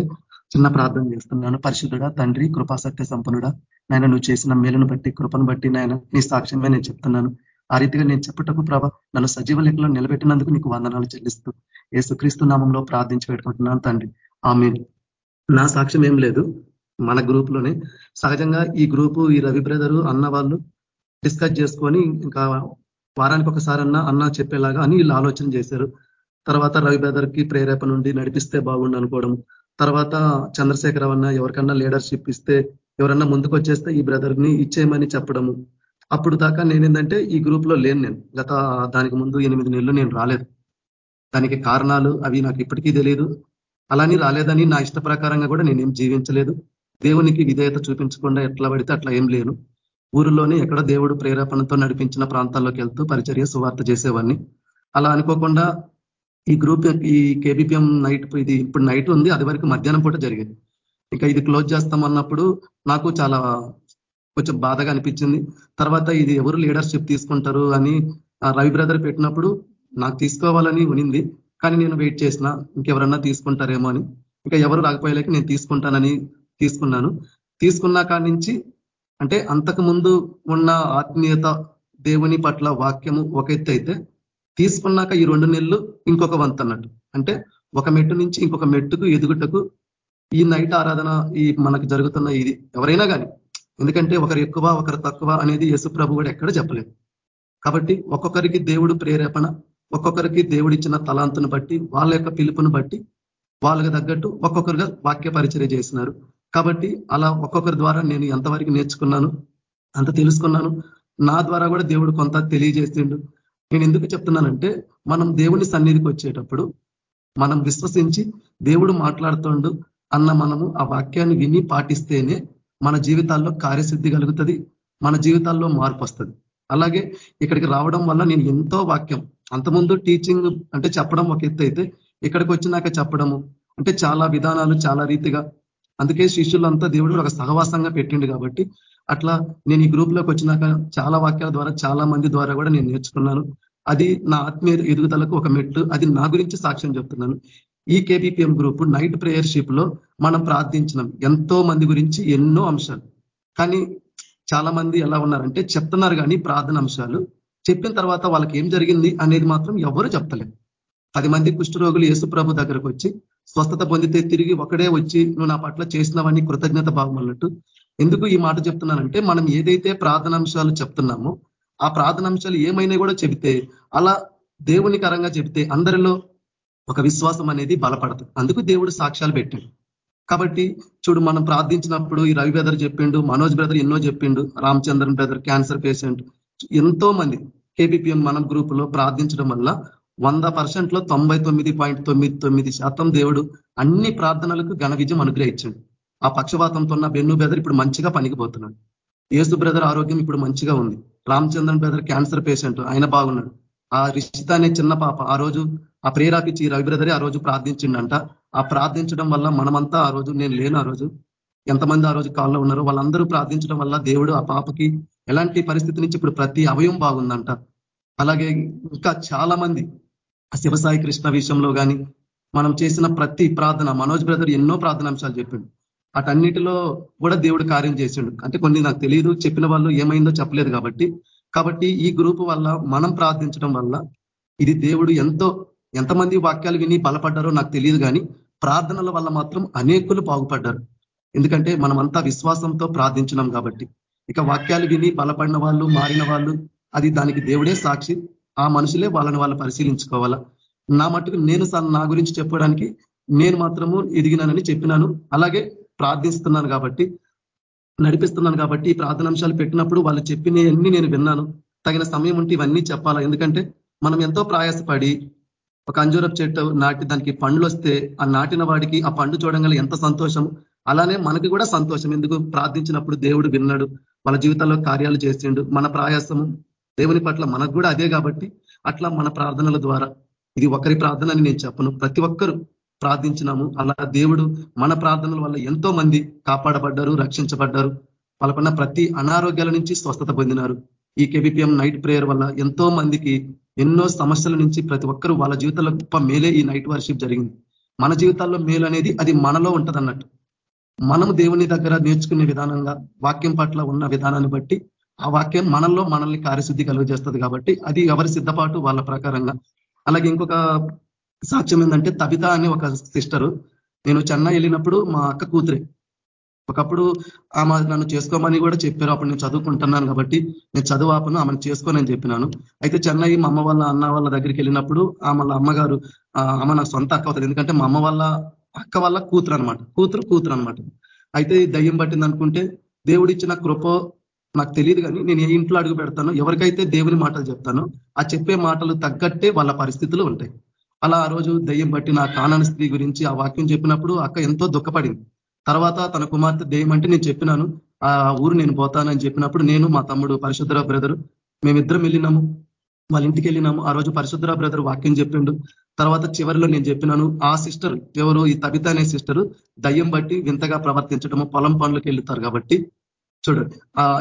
చిన్న ప్రార్థన చేస్తున్నాను. పరిశుద్ధుడా తండ్రి కృపాసత్య సంపన్నుడా నాయన నువ్వు చేసిన మేలును బట్టి కృపను బట్టి నాయన నీ సాక్ష్యమే నేను చెప్తున్నాను. ఆ రీతిగా నేను చెప్పటకు ప్రభ నన్ను సజీవ లెక్కలో నిలబెట్టినందుకు నీకు వందనాలు చెల్లిస్తూ యేసుక్రీస్తు నామంలో ప్రార్థించి పెట్టుకుంటున్నాను తండ్రి. ఆమె నా సాక్ష్యం ఏం లేదు. మన గ్రూప్లోనే సహజంగా ఈ గ్రూపు ఈ రవి బ్రదరు అన్న వాళ్ళు డిస్కస్ చేసుకొని ఇంకా వారానికి ఒకసారన్నా అన్న చెప్పేలాగా అని వీళ్ళు ఆలోచన చేశారు. తర్వాత రవి బ్రదర్కి ప్రేరేపణ నుండి నడిపిస్తే బాగుండు అనుకోవడం. తర్వాత చంద్రశేఖర అన్న ఎవరికన్నా లీడర్షిప్ ఇస్తే ఎవరన్నా ముందుకు వచ్చేస్తే ఈ బ్రదర్ని ఇచ్చేయమని చెప్పడము. అప్పుడు దాకా నేనేంటంటే ఈ గ్రూప్లో లేను నేను. గత దానికి ముందు ఎనిమిది నెలలు నేను రాలేదు. దానికి కారణాలు అవి నాకు ఇప్పటికీ తెలియదు అలాని రాలేదని నా ఇష్ట ప్రకారంగా కూడా నేనేం జీవించలేదు. దేవునికి విధేయత చూపించకుండా ఎట్లా పడితే అట్లా ఏం లేను. ఊరిలోనే ఎక్కడ దేవుడు ప్రేరేపణతో నడిపించిన ప్రాంతాల్లోకి వెళ్తూ పరిచర్య సువార్త చేసేవాడిని. అలా అనుకోకుండా ఈ గ్రూప్ ఈ కేబిపిఎం నైట్ ఇది ఇప్పుడు నైట్ ఉంది అది వరకు మధ్యాహ్నం పూట జరిగింది. ఇంకా ఇది క్లోజ్ చేస్తామన్నప్పుడు నాకు చాలా కొంచెం బాధగా అనిపించింది. తర్వాత ఇది ఎవరు లీడర్షిప్ తీసుకుంటారు అని రవి బ్రదర్ పెట్టినప్పుడు నాకు తీసుకోవాలని ఉనింది. కానీ నేను వెయిట్ చేసిన ఇంకెవరన్నా తీసుకుంటారేమో అని. ఇంకా ఎవరు రాకపోయేలాకి నేను తీసుకుంటానని తీసుకున్నాను. తీసుకున్న కాడి నుంచి అంటే అంతకు ముందు ఉన్న ఆత్మీయత దేవుని పట్ల వాక్యము ఒక ఎత్తు అయితే తీసుకున్నాక ఈ రెండు నెలలు ఇంకొక వంత అన్నట్టు. అంటే ఒక మెట్టు నుంచి ఇంకొక మెట్టుకు ఎదుగుటకు ఈ నైట్ ఆరాధన ఈ మనకు జరుగుతున్న ఇది ఎవరైనా కానీ ఎందుకంటే ఒకరు ఎక్కువ ఒకరు తక్కువ అనేది యేసు ప్రభు కూడా ఎక్కడ చెప్పలేదు. కాబట్టి ఒక్కొక్కరికి దేవుడు ప్రేరేపణ ఒక్కొక్కరికి దేవుడిచ్చిన తలాంతును బట్టి వాళ్ళ యొక్క పిలుపును బట్టి వాళ్ళకి తగ్గట్టు ఒక్కొక్కరుగా వాక్య పరిచయం చేసినారు కాబట్టి అలా ఒక్కొక్కరి ద్వారా నేను ఎంతవరకు నేర్చుకున్నాను అంత తెలుసుకున్నాను. నా ద్వారా కూడా దేవుడు కొంత తెలియజేసిండు. నేను ఎందుకు చెప్తున్నానంటే మనం దేవుని సన్నిధికి వచ్చేటప్పుడు మనం విశ్వసించి దేవుడు మాట్లాడుతుండు అన్న మనము ఆ వాక్యాన్ని విని పాటిస్తేనే మన జీవితాల్లో కార్యసిద్ధి కలుగుతుంది మన జీవితాల్లో మార్పు వస్తుంది. అలాగే ఇక్కడికి రావడం వల్ల నేను ఎంతో వాక్యం అంతకుముందు టీచింగ్ అంటే చెప్పడం ఒక ఎత్తు అయితే ఇక్కడికి వచ్చినాక చెప్పడము అంటే చాలా విధానాలు చాలా రీతిగా అందుకే శిష్యులంతా దేవుడు ఒక సహవాసంగా పెట్టిండు కాబట్టి అట్లా నేను ఈ గ్రూప్లోకి వచ్చినాక చాలా వాక్యాల ద్వారా చాలా మంది ద్వారా కూడా నేను నేర్చుకున్నాను. అది నా ఆత్మీయ ఎదుగుదలకు ఒక మెట్టు. అది నా గురించి సాక్ష్యం చెప్తున్నాను. ఈ కేబిపిఎం గ్రూప్ నైట్ ప్రేయర్షిప్లో మనం ప్రార్థించినాం. ఎంతో మంది గురించి ఎన్నో అంశాలు. కానీ చాలా మంది ఎలా ఉన్నారంటే చెప్తున్నారు కానీ ప్రార్థన అంశాలు. చెప్పిన తర్వాత వాళ్ళకి ఏం జరిగింది అనేది మాత్రం ఎవరు చెప్తలేదు. పది మంది కుష్ఠరోగులు యేసు ప్రభు దగ్గరకు వచ్చి స్వస్థత పొందితే తిరిగి ఒకడే వచ్చి నువ్వు నా పట్ల చేసినవన్నీ కృతజ్ఞత భావం అన్నట్టు. ఎందుకు ఈ మాట చెప్తున్నానంటే మనం ఏదైతే ప్రార్థనాంశాలు చెప్తున్నామో ఆ ప్రార్థనాంశాలు ఏమైనా కూడా చెబితే అలా దేవుని కరంగా చెబితే అందరిలో ఒక విశ్వాసం అనేది బలపడదు. అందుకు దేవుడు సాక్ష్యాలు పెట్టాడు. కాబట్టి చూడు మనం ప్రార్థించినప్పుడు ఈ రవి బ్రదర్ చెప్పిండు మనోజ్ బ్రదర్ ఎన్నో చెప్పిండు రామచంద్రన్ బ్రదర్ క్యాన్సర్ పేషెంట్ ఎంతో మంది కేబిపిఎం మనం గ్రూప్లో ప్రార్థించడం వల్ల వంద పర్సెంట్లో తొంభై తొమ్మిది పాయింట్ తొమ్మిది తొమ్మిది శాతం దేవుడు అన్ని ప్రార్థనలకు ఘన విజయం అనుగ్రహించండి. ఆ పక్షవాతంతో ఉన్న బెన్ను బ్రదర్ ఇప్పుడు మంచిగా పనికిపోతున్నాడు. యేసు బ్రదర్ ఆరోగ్యం ఇప్పుడు మంచిగా ఉంది. రామచంద్రన్ బ్రదర్ క్యాన్సర్ పేషెంట్ ఆయన బాగున్నాడు. ఆ రిషిత అనే చిన్న పాప ఆ రోజు ఆ ప్రేరాపించి రవి బ్రదరే ఆ రోజు ప్రార్థించిండంట. ఆ ప్రార్థించడం వల్ల మనమంతా ఆ రోజు నేను లేను ఆ రోజు. ఎంతమంది ఆ రోజు కాల్లో ఉన్నారో వాళ్ళందరూ ప్రార్థించడం వల్ల దేవుడు ఆ పాపకి ఎలాంటి పరిస్థితి నుంచి ఇప్పుడు ప్రతి అవయం బాగుందంట. అలాగే ఇంకా చాలా మంది శివసాయి కృష్ణ విషయంలో కానీ మనం చేసిన ప్రతి ప్రార్థన మనోజ్ బ్రదర్ ఎన్నో ప్రార్థనాంశాలు చెప్పిండు. అటన్నిటిలో కూడా దేవుడు కార్యం చేసిండు అంటే కొన్ని నాకు తెలియదు చెప్పిన వాళ్ళు ఏమైందో చెప్పలేదు కాబట్టి. కాబట్టి ఈ గ్రూప్ వల్ల మనం ప్రార్థించడం వల్ల ఇది దేవుడు ఎంతో ఎంతమంది వాక్యాలు విని బలపడ్డారో నాకు తెలియదు కానీ ప్రార్థనల వల్ల మాత్రం అనేకులు బాగుపడ్డారు. ఎందుకంటే మనమంతా విశ్వాసంతో ప్రార్థించినాం కాబట్టి. ఇక వాక్యాలు విని బలపడిన వాళ్ళు మారిన వాళ్ళు అది దానికి దేవుడే సాక్షి. ఆ మనుషులే వాళ్ళని వాళ్ళు పరిశీలించుకోవాలా? నా మట్టుకు నేను నా గురించి చెప్పడానికి నేను మాత్రము ఎదిగినానని చెప్పినాను. అలాగే ప్రార్థిస్తున్నాను కాబట్టి నడిపిస్తున్నాను కాబట్టి ఈ ప్రార్థనాంశాలు పెట్టినప్పుడు వాళ్ళు చెప్పినవన్నీ నేను విన్నాను. తగిన సమయం ఉంటే ఇవన్నీ చెప్పాలా? ఎందుకంటే మనం ఎంతో ప్రయాసపడి ఒక అంజూరపు చెట్టు నాటి దానికి పండ్లు వస్తే ఆ నాటిన వాడికి ఆ పండు చూడంగా ఎంత సంతోషం అలానే మనకి కూడా సంతోషం. ఎందుకు? ప్రార్థించినప్పుడు దేవుడు విన్నాడు. వాళ్ళ జీవితాల్లో కార్యాలు చేసిండు. మన ప్రయాసము దేవుని పట్ల మనకు కూడా అదే కాబట్టి అట్లా మన ప్రార్థనల ద్వారా ఇది ఒకరి ప్రార్థన అని నేను చెప్పను. ప్రతి ఒక్కరు ప్రార్థించినాము. అలా దేవుడు మన ప్రార్థనల వల్ల ఎంతో మంది కాపాడబడ్డారు రక్షించబడ్డారు. వాళ్ళకున్న ప్రతి అనారోగ్యాల నుంచి స్వస్థత పొందినారు. ఈ కేబిపిఎం నైట్ ప్రేయర్ వల్ల ఎంతో మందికి ఎన్నో సమస్యల నుంచి ప్రతి ఒక్కరు వాళ్ళ జీవితంలో గొప్ప మేలే ఈ నైట్ వర్షిప్ జరిగింది. మన జీవితాల్లో మేలు అనేది అది మనలో ఉంటదన్నట్టు. మనము దేవుని దగ్గర నేర్చుకునే విధానంగా వాక్యం పట్ల ఉన్న విధానాన్ని బట్టి ఆ వాక్యం మనల్లో మనల్ని కార్యశుద్ధి కలుగజేస్తుంది కాబట్టి అది ఎవరి సిద్ధపాటు వాళ్ళ ప్రకారంగా. అలాగే ఇంకొక సాక్ష్యం ఏంటంటే తబిత అనే ఒక సిస్టరు. నేను చెన్నై వెళ్ళినప్పుడు మా అక్క కూతురే. ఒకప్పుడు ఆమె నన్ను చేసుకోమని కూడా చెప్పారు. అప్పుడు నేను చదువుకుంటున్నాను కాబట్టి నేను చదువు ఆపను ఆమెను చేసుకోనని చెప్పినాను. అయితే చెన్నై మా అమ్మ వాళ్ళ అన్న వాళ్ళ దగ్గరికి వెళ్ళినప్పుడు ఆమె అమ్మగారు ఆమె నాకు సొంత అక్క అవుతుంది. ఎందుకంటే మా అమ్మ వాళ్ళ అక్క వాళ్ళ కూతురు అనమాట కూతురు కూతురు అనమాట అయితే దయ్యం పట్టింది అనుకుంటే దేవుడిచ్చిన కృప నాకు తెలియదు కానీ నేను ఏ ఇంట్లో అడుగు పెడతానో ఎవరికైతే దేవుని మాటలు చెప్తానో ఆ చెప్పే మాటలు తగ్గట్టే వాళ్ళ పరిస్థితులు ఉంటాయి. అలా ఆ రోజు దయ్యం బట్టి నా కానని స్త్రీ గురించి ఆ వాక్యం చెప్పినప్పుడు అక్క ఎంతో దుఃఖపడింది. తర్వాత తన కుమార్తె దెయ్యం అంటే నేను చెప్పినాను ఆ ఊరు నేను పోతానని చెప్పినప్పుడు నేను మా తమ్ముడు పరిశుద్ధ బ్రదరు మేమిద్దరం వెళ్ళినాము వాళ్ళ ఇంటికి వెళ్ళినాము. ఆ రోజు పరిశుద్ధ బ్రదర్ వాక్యం చెప్పిండు. తర్వాత చివరిలో నేను చెప్పినాను ఆ సిస్టర్ ఎవరు ఈ తబిత అనే సిస్టర్ దయ్యం బట్టి వింతగా ప్రవర్తించడము పొలం పనులకు వెళ్తారు కాబట్టి చూడు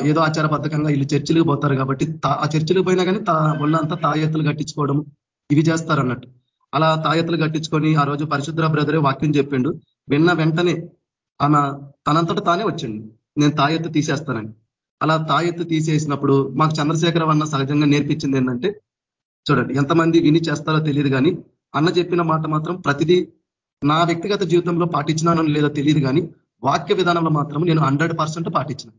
ఏదో ఆచారబద్ధకంగా వీళ్ళు చర్చిలకు పోతారు కాబట్టి ఆ చర్చిలకు పోయినా కానీ తా ఒళ్ళంతా తాయెత్తులు కట్టించుకోవడం ఇవి చేస్తారు అన్నట్టు. అలా తాయెత్తులు కట్టించుకొని ఆ రోజు పరిశుద్ర బ్రదరే వాక్యం చెప్పిండు. విన్న వెంటనే ఆమె తనంతట తానే వచ్చిండు నేను తాయెత్తు తీసేస్తానని. అలా తాయెత్తు తీసేసినప్పుడు మాకు చంద్రశేఖర అన్న సహజంగా నేర్పించింది ఏంటంటే చూడండి ఎంతమంది విని చేస్తారో తెలియదు కానీ అన్న చెప్పిన మాట మాత్రం ప్రతిదీ నా వ్యక్తిగత జీవితంలో పాటించినానో లేదో తెలియదు కానీ వాక్య విధానంలో మాత్రం నేను హండ్రెడ్ పాటించిన.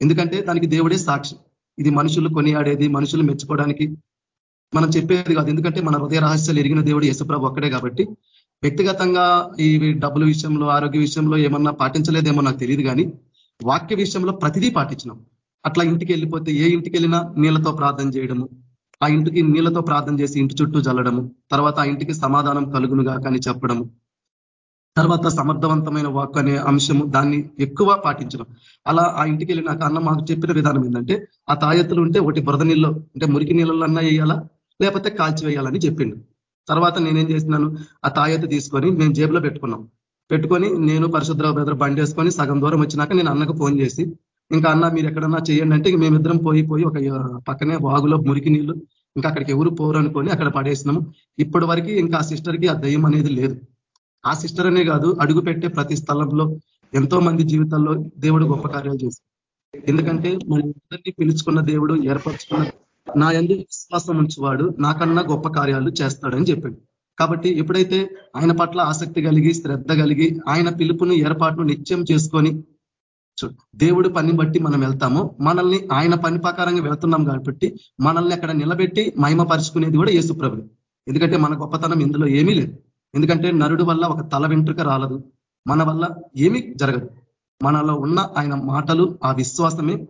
ఎందుకంటే దానికి దేవుడే సాక్షి. ఇది మనుషులు కొనియాడేది మనుషులు మెచ్చుకోవడానికి మనం చెప్పేది కాదు. ఎందుకంటే మన హృదయ రహస్యాలు ఎరిగిన దేవుడు యశుప్రభు ఒక్కడే కాబట్టి వ్యక్తిగతంగా ఈ డబ్బుల విషయంలో ఆరోగ్య విషయంలో ఏమన్నా పాటించలేదేమో నాకు తెలియదు కానీ వాక్య విషయంలో ప్రతిదీ పాటించినాం. అట్లా ఇంటికి వెళ్ళిపోతే ఏ ఇంటికి వెళ్ళినా నీళ్ళతో ప్రార్థన చేయడము ఆ ఇంటికి నీళ్ళతో ప్రార్థన చేసి ఇంటి చుట్టూ జల్లడము తర్వాత ఆ ఇంటికి సమాధానం కలుగునుగా కానీ చెప్పడము తర్వాత సమర్థవంతమైన వాక్ అనే అంశము దాన్ని ఎక్కువ పాటించడం. అలా ఆ ఇంటికి వెళ్ళినాక అన్న మాకు చెప్పిన విధానం ఏంటంటే ఆ తాయెత్తులు ఉంటే ఒకటి బురద నీళ్ళు అంటే మురికి నీళ్ళలో అన్నా వేయాలా? లేకపోతే కాల్చివేయాలని చెప్పిండు. తర్వాత నేనేం చేసినాను? ఆ తాయెత్తు తీసుకొని మేము జేబులో పెట్టుకున్నాం. పెట్టుకొని నేను పరిశుద్ర బ్రదర్ బండి వేసుకొని సగం దూరం వచ్చినాక నేను అన్నకు ఫోన్ చేసి ఇంకా అన్న మీరు ఎక్కడన్నా చేయండి అంటే మేమిద్దరం పోయి పోయి ఒక పక్కనే వాగులో మురికి నీళ్ళు ఇంకా అక్కడికి ఎవరు పోరు అనుకొని అక్కడ పడేసినాము. ఇప్పటి వరకు ఇంకా ఆ సిస్టర్కి ఆ దయ్యం అనేది లేదు. ఆ సిస్టర్ అనే కాదు అడుగు పెట్టే ప్రతి స్థలంలో ఎంతో మంది జీవితాల్లో దేవుడు గొప్ప కార్యాలు చేశాడు. ఎందుకంటే మన ఇద్దరిని పిలుచుకున్న దేవుడు ఏర్పరచుకున్న నా ఎందు విశ్వాసం ఉంచేవాడు నాకన్నా గొప్ప కార్యాలు చేస్తాడని చెప్పాడు. కాబట్టి ఎప్పుడైతే ఆయన పట్ల ఆసక్తి కలిగి శ్రద్ధ కలిగి ఆయన పిలుపుని ఏర్పాటును నిత్యం చేసుకొని దేవుడు పని బట్టి మనం వెళ్తాము మనల్ని ఆయన పని ప్రకారంగా వెళ్తున్నాం కాబట్టి మనల్ని అక్కడ నిలబెట్టి మహిమపరుచుకునేది కూడా యేసుప్రభు ఎందుకంటే మన గొప్పతనం ఇందులో ఏమీ లేదు. ఎందుకంటే నరుడు వల్ల ఒక తల వెంట్రుక రాలదు. మన వల్ల ఏమీ జరగదు. మనలో ఉన్న ఆయన మాటలు ఆ విశ్వాసమే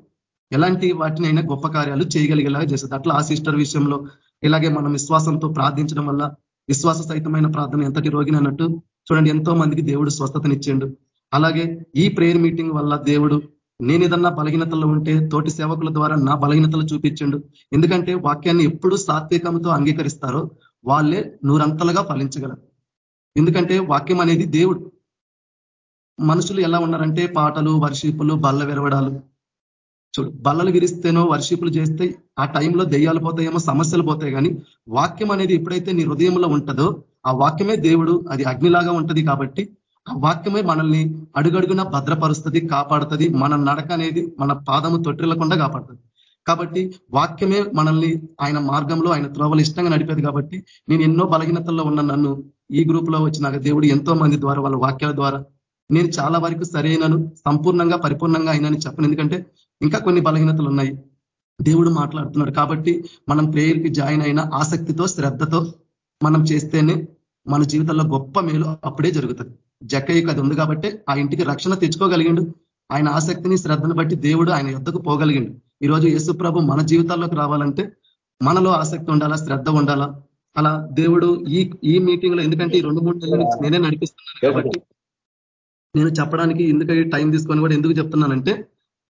ఎలాంటి వాటిని అయినా గొప్ప కార్యాలు చేయగలిగేలాగా చేస్తుంది. అట్లా ఆ సిస్టర్ విషయంలో ఇలాగే మనం విశ్వాసంతో ప్రార్థించడం వల్ల విశ్వాస సహితమైన ప్రార్థన ఎంతటి రోగిని అన్నట్టు చూడండి ఎంతో మందికి దేవుడు స్వస్థతనిచ్చిండు అలాగే ఈ ప్రేయర్ మీటింగ్ వల్ల దేవుడు నేను ఏదన్నా బలహీనతలో ఉంటే తోటి సేవకుల ద్వారా నా బలహీనతలు చూపించండు. ఎందుకంటే వాక్యాన్ని ఎప్పుడు సాత్వికంతో అంగీకరిస్తారో వాళ్ళే నూరంతలుగా ఫలించగలరు. ఎందుకంటే వాక్యం అనేది దేవుడు. మనుషులు ఎలా ఉన్నారంటే పాటలు వర్షిపులు బల్ల విరవడాలు. చూడు బల్లలు విరిస్తేనో వర్షిపులు చేస్తే ఆ టైంలో దెయ్యాలు పోతాయేమో సమస్యలు పోతాయి కానీ వాక్యం అనేది ఎప్పుడైతే నీ హృదయంలో ఉంటుందో ఆ వాక్యమే దేవుడు అది అగ్నిలాగా ఉంటది కాబట్టి ఆ వాక్యమే మనల్ని అడుగడుగున భద్రపరుస్తుంది కాపాడుతుంది మన నడక అనేది మన పాదము తొట్టిల్లకుండా కాపాడుతుంది. కాబట్టి వాక్యమే మనల్ని ఆయన మార్గంలో ఆయన త్రోవలు ఇష్టంగా నడిపేది కాబట్టి నేను ఎన్నో బలహీనతల్లో ఉన్న నన్ను ఈ గ్రూప్లో వచ్చిన దేవుడు ఎంతో మంది ద్వారా వాళ్ళ వాక్యాల ద్వారా నేను చాలా వరకు సరైనను సంపూర్ణంగా పరిపూర్ణంగా అయినని చెప్పను. ఎందుకంటే ఇంకా కొన్ని బలహీనతలు ఉన్నాయి. దేవుడు మాట్లాడుతున్నాడు కాబట్టి మనం ప్రేయర్కి జాయిన్ అయిన ఆసక్తితో శ్రద్ధతో మనం చేస్తేనే మన జీవితంలో గొప్ప మేలు అప్పుడే జరుగుతుంది. జక్కయ్యకు అది ఉంది కాబట్టి ఆ ఇంటికి రక్షణ తెచ్చుకోగలిగిండు. ఆయన ఆసక్తిని శ్రద్ధను బట్టి దేవుడు ఆయన యుద్ధకు పోగలిగిండు. ఈరోజు యేసుప్రభు మన జీవితాల్లోకి రావాలంటే మనలో ఆసక్తి ఉండాలా శ్రద్ధ ఉండాలా? అలా దేవుడు ఈ ఈ మీటింగ్లో ఎందుకంటే ఈ రెండు మూడు నెలలు నేనే నడిపిస్తున్నాను కాబట్టి నేను చెప్పడానికి ఎందుకు టైం తీసుకొని కూడా ఎందుకు చెప్తున్నానంటే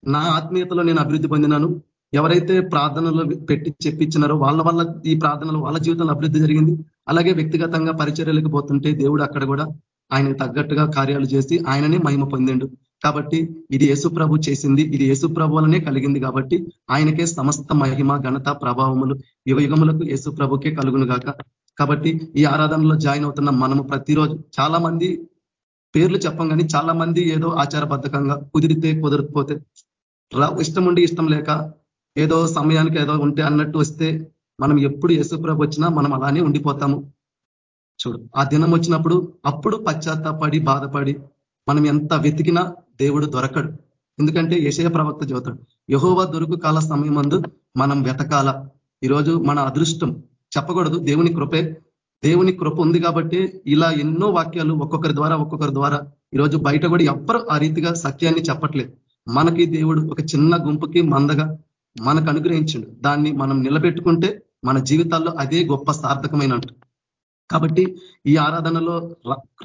నా ఆత్మీయతలో నేను అభివృద్ధి పొందినాను. ఎవరైతే ప్రార్థనలు పెట్టి చెప్పించినారో వాళ్ళ వల్ల ఈ ప్రార్థనలు వాళ్ళ జీవితంలో అభివృద్ధి జరిగింది. అలాగే వ్యక్తిగతంగా పరిచర్యలకు పోతుంటే దేవుడు అక్కడ కూడా ఆయన తగ్గట్టుగా కార్యాలు చేసి ఆయననే మహిమ పొందిండు. కాబట్టి ఇది యేసుప్రభు చేసింది ఇది యేసుప్రభు వలనే కలిగింది కాబట్టి ఆయనకే సమస్త మహిమ ఘనత ప్రభావములు యుగ యుగములకు యేసుప్రభుకే కలుగును గాక. కాబట్టి ఈ ఆరాధనలో జాయిన్ అవుతున్న మనము ప్రతిరోజు చాలా మంది పేర్లు చెప్పం కానీ చాలా మంది ఏదో ఆచారబద్ధకంగా కుదిరితే కుదరకపోతే ఇష్టం ఉండి ఇష్టం లేక ఏదో సమయానికి ఏదో ఉంటే అన్నట్టు వస్తే మనం ఎప్పుడు యేసుప్రభు వచ్చినా మనం అలానే ఉండిపోతాము. చూడు ఆ దినం వచ్చినప్పుడు అప్పుడు పశ్చాత్తాపడి బాధపడి మనం ఎంత వెతికినా దేవుడు దొరకడు. ఎందుకంటే యశయ ప్రవక్త చదువుతాడు యహోవా దొరుకు కాల సమయం మందు మనం వెతకాల. ఈరోజు మన అదృష్టం చెప్పకూడదు దేవుని కృపే. దేవుని కృప ఉంది కాబట్టి ఇలా ఎన్నో వాక్యాలు ఒక్కొక్కరి ద్వారా ఒక్కొక్కరి ద్వారా ఈరోజు బయట కూడా ఎవ్వరు ఆ రీతిగా సత్యాన్ని చెప్పట్లేదు. మనకి దేవుడు ఒక చిన్న గుంపుకి మందగా మనకు అనుగ్రహించిండు. దాన్ని మనం నిలబెట్టుకుంటే మన జీవితాల్లో అదే గొప్ప సార్థకమైనట్టు. కాబట్టి ఈ ఆరాధనలో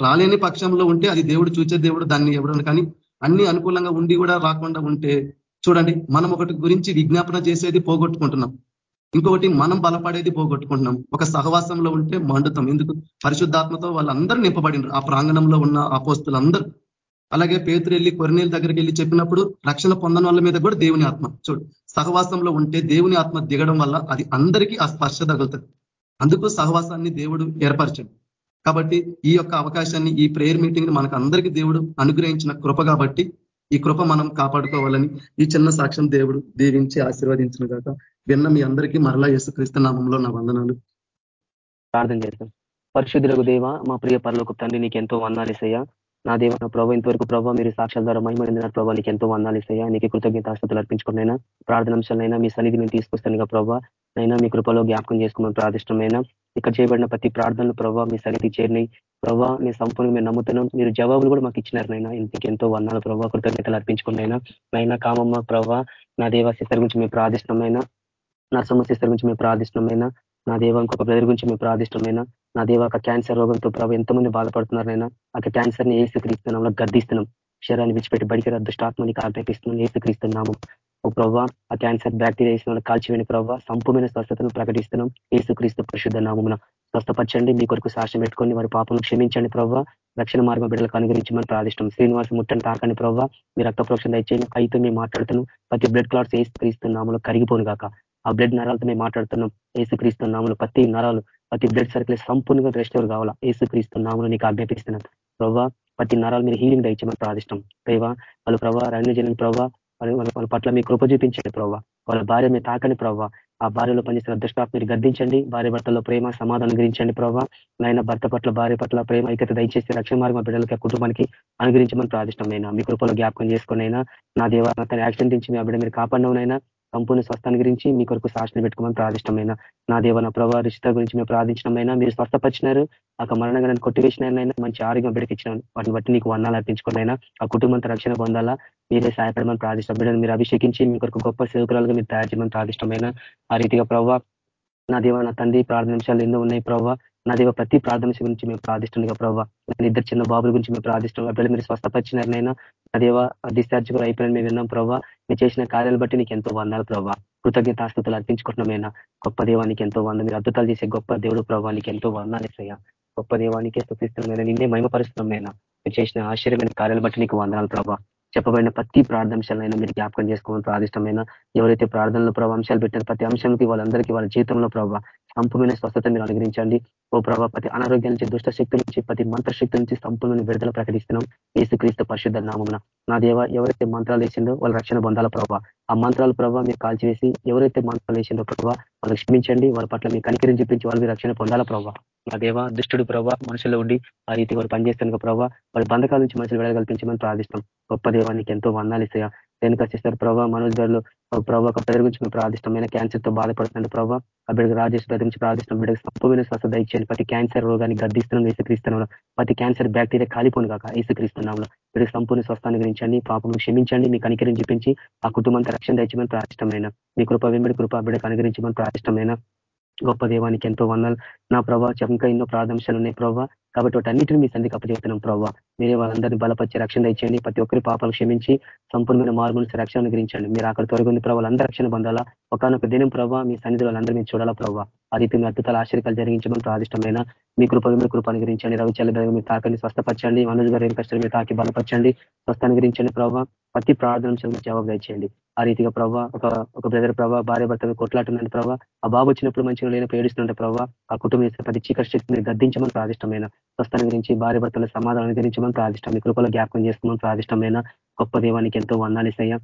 రాలేని పక్షంలో ఉంటే అది దేవుడు చూచే దేవుడు దాన్ని ఎవడను కానీ అన్ని అనుకూలంగా ఉండి కూడా రాకుండా ఉంటే చూడండి మనం ఒకటి గురించి విజ్ఞాపన చేసేది పోగొట్టుకుంటున్నాం. ఇంకొకటి మనం బలపడేది పోగొట్టుకుంటున్నాం. ఒక సహవాసంలో ఉంటే మండుతాం. ఎందుకు? పరిశుద్ధాత్మతో వాళ్ళందరూ నింపబడినారు. ఆ ప్రాంగణంలో ఉన్న అపోస్తులందరూ. అలాగే పేతురు వెళ్ళి కొరినీళ్ళ దగ్గరికి వెళ్ళి చెప్పినప్పుడు రక్షణ పొందన వాళ్ళ మీద కూడా దేవుని ఆత్మ. చూడు సహవాసంలో ఉంటే దేవుని ఆత్మ దిగడం వల్ల అది అందరికీ ఆ స్పర్శ తగులుతుంది. అందుకు సహవాసాన్ని దేవుడు ఏర్పరచండి. కాబట్టి ఈ యొక్క అవకాశాన్ని ఈ ప్రేయర్ మీటింగ్ మనకు అందరికీ దేవుడు అనుగ్రహించిన కృప కాబట్టి ఈ కృప మనం కాపాడుకోవాలని ఈ చిన్న సాక్ష్యం దేవుడు దీవించి ఆశీర్వదించిన కాక విన్న మీ అందరికీ మరలా యేసుక్రీస్తు నామంలో నా వందనాలు. ప్రార్థన చేస్తాం పరిశుద్ధులకు దేవ మా ప్రియ పరలోకి తండ్రి నీకు ఎంతో వందాలేసయ్యా నా దేవ నా ప్రభావ ఇంతవరకు ప్రభావ మీరు సాక్షాల ద్వారా మహిమనిందిన ప్రభావ నీకు ఎంతో వందాలేసయ్యా నీకు కృతజ్ఞత ఆస్తులు అర్పించుకున్నైనా ప్రార్థనాంశాలైనా మీ సన్నిధి మేము తీసుకొస్తాను ప్రభావ నైనా మీ కృపలో జ్ఞాపకం చేసుకోమని ప్రాదిష్టమైన ఇక్కడ చేయబడిన ప్రతి ప్రార్థనలు ప్రభావ మీ సన్నిధి చేరినాయి ప్రభావ మీ సంపూర్ణ మేము నమ్ముతున్నాం. మీరు జవాబులు కూడా మాకు ఇచ్చినారు నైనా ఇంటికి ఎంతో వందాలు ప్రభావ కృతజ్ఞతలు అర్పించుకున్నైనా నైనా కామమ్మ ప్రభావ నా దేవ సిస్టర్ గురించి మేము ప్రాదిష్టమైన నా సమస్య గురించి మేము ప్రాదిష్టమైన నా దేవ ఇంకొక బ్రదర్ గురించి మేము ప్రాదిష్టమైన నా దేవ క్యాన్సర్ రోగంతో ప్రభావ ఎంతమంది బాధపడుతున్నారైనా ఆ క్యాన్సర్ని ఏసుక్రీస్తున్నాంలో గర్దిస్తున్నాం శరీరాన్ని విడిచిపెట్టి బడికి దుష్టాత్మనికి ఆజ్ఞాపిస్తున్నాం ఏసుక్రీస్తున్నాము ఓ ప్రభావ ఆ క్యాన్సర్ బ్యాక్టీరియా వేసిన వాళ్ళు కాల్చివేని ప్రభావ సంపూర్ణ స్వస్థతను ప్రకటిస్తున్నాం. ఏసుక్రీస్తు పరిశుద్ధ నామమున. స్వస్థపరచండి మీ కొరకు సాక్ష్యం పెట్టుకొని వారి పాపను క్షమించండి ప్రభావ రక్షణ మార్గం బిడ్డలకు అనుగ్రహించమని ప్రార్థిష్టం శ్రీనివాస ముట్టని తాకండి ప్రభావ మీ రక్త ప్రోక్షణ దయచేయండి. అయితే మేము మాట్లాడుతున్నాం. ప్రతి బ్లడ్ క్లాట్స్ ఏసుక్రీస్తున్నాములు కరిగిపోను కాక ఆ బ్లడ్ నరాలతో మేము మాట్లాడుతున్నాం. ఏసుక్రీస్తు ఏసుక్రీస్తున్నాములు ప్రతి నరాలు ప్రతి బ్లడ్ సర్కిల్ సంపూర్ణంగా రెస్టోర్ కావాలా? ఏసుక్రీస్తున్నాములు నీకు ఆజ్ఞాపిస్తున్నాను. ప్రభావ ప్రతి నరాలు మీరు హీలింగ్ దయచేయమని ప్రాదిష్టం. ప్రభావ వాళ్ళు ప్రభావ రంగ జనం ప్రభావ వాళ్ళ పట్ల మీ కృప చూపించండి ప్రభావ వాళ్ళ భార్య మీరు తాకని ప్రభావ ఆ భార్యలో పనిచేసిన దుష్టాప్ మీరు గద్దించండి. భార్య భర్తలో ప్రేమ సమాధానం గురించండి ప్రభావ నాయన భర్త పట్ల భార్య పట్ల ప్రేమ ఐక్యత దయచేసి రక్షణ మార్గం బిడ్డలకి కుటుంబానికి అనుగ్రహించమని ప్రాదిష్టమైనా మీ కృపలో జ్ఞాపకం చేసుకునైనా నా దేవ తన యాక్సిడెంట్ నుంచి మీ బిడ్డ మీరు కాపాడినవునైనా సంపూర్ణ స్వస్థాన్ని గురించి మీ కొరకు సాక్షిని పెట్టుకోమని ప్రాదిష్టమైన నా దేవ నా ప్రభావ రిషిత గురించి మేము ప్రార్థించడమైనా మీరు స్వస్థపరిచినారు ఆ మరణంగా కొట్టివేసినారైనా మంచి ఆరోగ్యం బిడ్డకిచ్చినాను వాటిని బట్టి నీకు వర్ణాలు అర్పించుకున్నైనా ఆ కుటుంబంతో రక్షణ పొందాలా మీరే సహాయపడమని ప్రాదిష్టం బిడ్డను మీరు అభిషేకించి మీ కొరకు గొప్ప సేవకురాలుగా మీరు తయారు చేయమని ప్రాదిష్టమైన ఆ రీతిగా ప్రభావ నా దేవ నా తండ్రి ప్రార్థన నిమిషాలు ఎన్నో ఉన్నాయి ప్రభావ నా దేవ ప్రతి ప్రార్థన గురించి మేము ప్రార్థిస్తుండగా ప్రభావ ఇద్దరు చిన్న బాబుల గురించి మేము ప్రార్థిస్తున్నాం అప్పుడు మీరు స్వస్థపరిచినారనైనా నా దేవ డిశ్చార్జ్ కూడా అయిపోయిన మేము విన్నాం ప్రభావ మీరు చేసిన కార్యాలు బట్టి నీకు ఎంతో వందాలు ప్రభావ కృతజ్ఞతాస్తుతులు అర్పించుకుంటున్నామైనా. గొప్ప దేవానికి ఎంతో వంద మీరు అద్భుతాలు చేసే గొప్ప దేవుడు ప్రభావానికి ఎంతో వందాలు ఇస్తాయా. గొప్ప దేవానికి స్థుతిస్తున్నామైనా నిన్నే మహిమపరుస్తున్నామైనా. మీరు చేసిన ఆశ్చర్యమైన కార్యాలు బట్టి నీకు వందనాలు ప్రభావ చెప్పబడిన ప్రతి ప్రార్థంశాలైనా మీరు జ్ఞాపకం చేసుకోమని ప్రార్థిష్టమైన ఎవరైతే ప్రార్థనలో ప్రభావ అంశాలు పెట్టారు ప్రతి అంశానికి వాళ్ళందరికీ వాళ్ళ జీవితంలో ప్రభావ సంపూర్ణమైన స్వస్థత మీరు అనుగ్రహించండి. ఓ ప్రభావ ప్రతి అనారోగ్యం నుంచి దుష్ట శక్తి నుంచి ప్రతి మంత్రశక్తి నుంచి సంపూర్ణ విడుదల ప్రకటిస్తున్నాం. ఏసుక్రీస్తు పరిశుద్ధ నామమున. నా దేవ ఎవరైతే మంత్రాలు వేసిందో వాళ్ళ రక్షణ పొందాల ప్రభావ ఆ మంత్రాల ప్రభావ మీరు కాల్చివేసి ఎవరైతే మంత్రాలు వేసిందో ప్రభావ వాళ్ళు క్షమించండి. వాళ్ళ పట్ల మీ కనికరిని చూపించి వాళ్ళు రక్షణ పొందాల ప్రభావ నా దేవ దుష్టుడు ప్రభావ మనుషుల్లో ఉండి ఆ రీతి వారు పనిచేస్తున్న ప్రభావ వాళ్ళ బంధకాల నుంచి మనుషులు విడుదల కల్పించమని ప్రార్థిస్తాం గొప్ప దేవానికి ఎంతో వందాలు ఇస్తాయా. వెనుక చేస్తారు ప్రభావ మనోజ్ గారు ప్రభావ ఒక ప్రజల గురించి మేము ప్రార్థిష్టమైన క్యాన్సర్తో బాధపడుతుంది ప్రభావ ఆ బిడ్డకు రాజేష్ ప్రతి నుంచి బిడ్డకు సంపూర్ణ స్వస్థ ఇచ్చేయండి ప్రతి క్యాన్సర్ రోగాన్ని గర్దిస్తున్నాం. ఏసుక్రీస్తున్నాం ప్రతి క్యాన్సర్ బ్యాక్టీరియా కాలిపోను కాక ఏసుక్రీస్తున్నాంలో బిడ్డకు సంపూర్ణ స్వస్థాన్ని గురించండి పాపం క్షమించండి. మీకు కనికరిని చూపించి ఆ కుటుంబానికి రక్షణ తెచ్చమని ప్రార్థిష్టమైన మీ కృప వెంబడి కృప బిడ్డకు అనుగ్రహించమని ప్రార్థిష్టమైన గొప్ప దేవానికి ఎంతో వందలు నా ప్రభావ ఇంకా ఎన్నో ప్రార్థంశాలు ఉన్నాయి ప్రభావ కాబట్టి వాటి అన్నింటిని మీ సంధికి అప్పచెప్తున్నాం ప్రభావ మీరే వాళ్ళందరినీ బలపరిచి రక్షణ ఇచ్చేయండి. ప్రతి ఒక్కరి పాపాలు క్షమించి సంపూర్ణమైన మార్పులు రక్షణ గురించండి మీరు అక్కడ త్వరగా ప్రభావ అందరూ రక్షణ పొందాలా? ఒకనొక దినం ప్రభావ మీ సన్నిధి వాళ్ళందరూ మీరు చూడాలా ప్రభావ ఆ రీతి మీ అద్భుతాల ఆశ్చర్యాలు జరిగించమని ప్రాదిష్టమైన మీ కృపలు మీ కృప అనుగ్రహించండి రవిచల్ల మీరు తాకండి స్వస్థపరచండి. మనోజ్ గారు ఏం కష్టం మీరు తాకి బలపరచండి. స్వస్థ అనుగ్రహించండి ప్రభావ ప్రతి ప్రార్థన జవాబు దయచేయండి. ఆ రీతిగా ప్రభావ ఒక ఒక బ్రదర్ ప్రభావ భార్య భర్త కొట్లాడుతుందంటే ప్రభావ ఆ బాబు వచ్చినప్పుడు మంచిగా లేని ఏడుస్తుంటే ప్రభావ ఆ కుటుంబం ప్రతి చీకటి శక్తిని గద్దించమని ప్రాదిష్టమైన స్వస్థానం గురించి భార్య భర్తల సమాధానం మనం ప్రాదిష్టం మీ కృపలో జ్ఞాపకం చేసుకోమని ప్రాదిష్టమైన గొప్ప దేవానికి ఎంతో వందాలిసయ్యా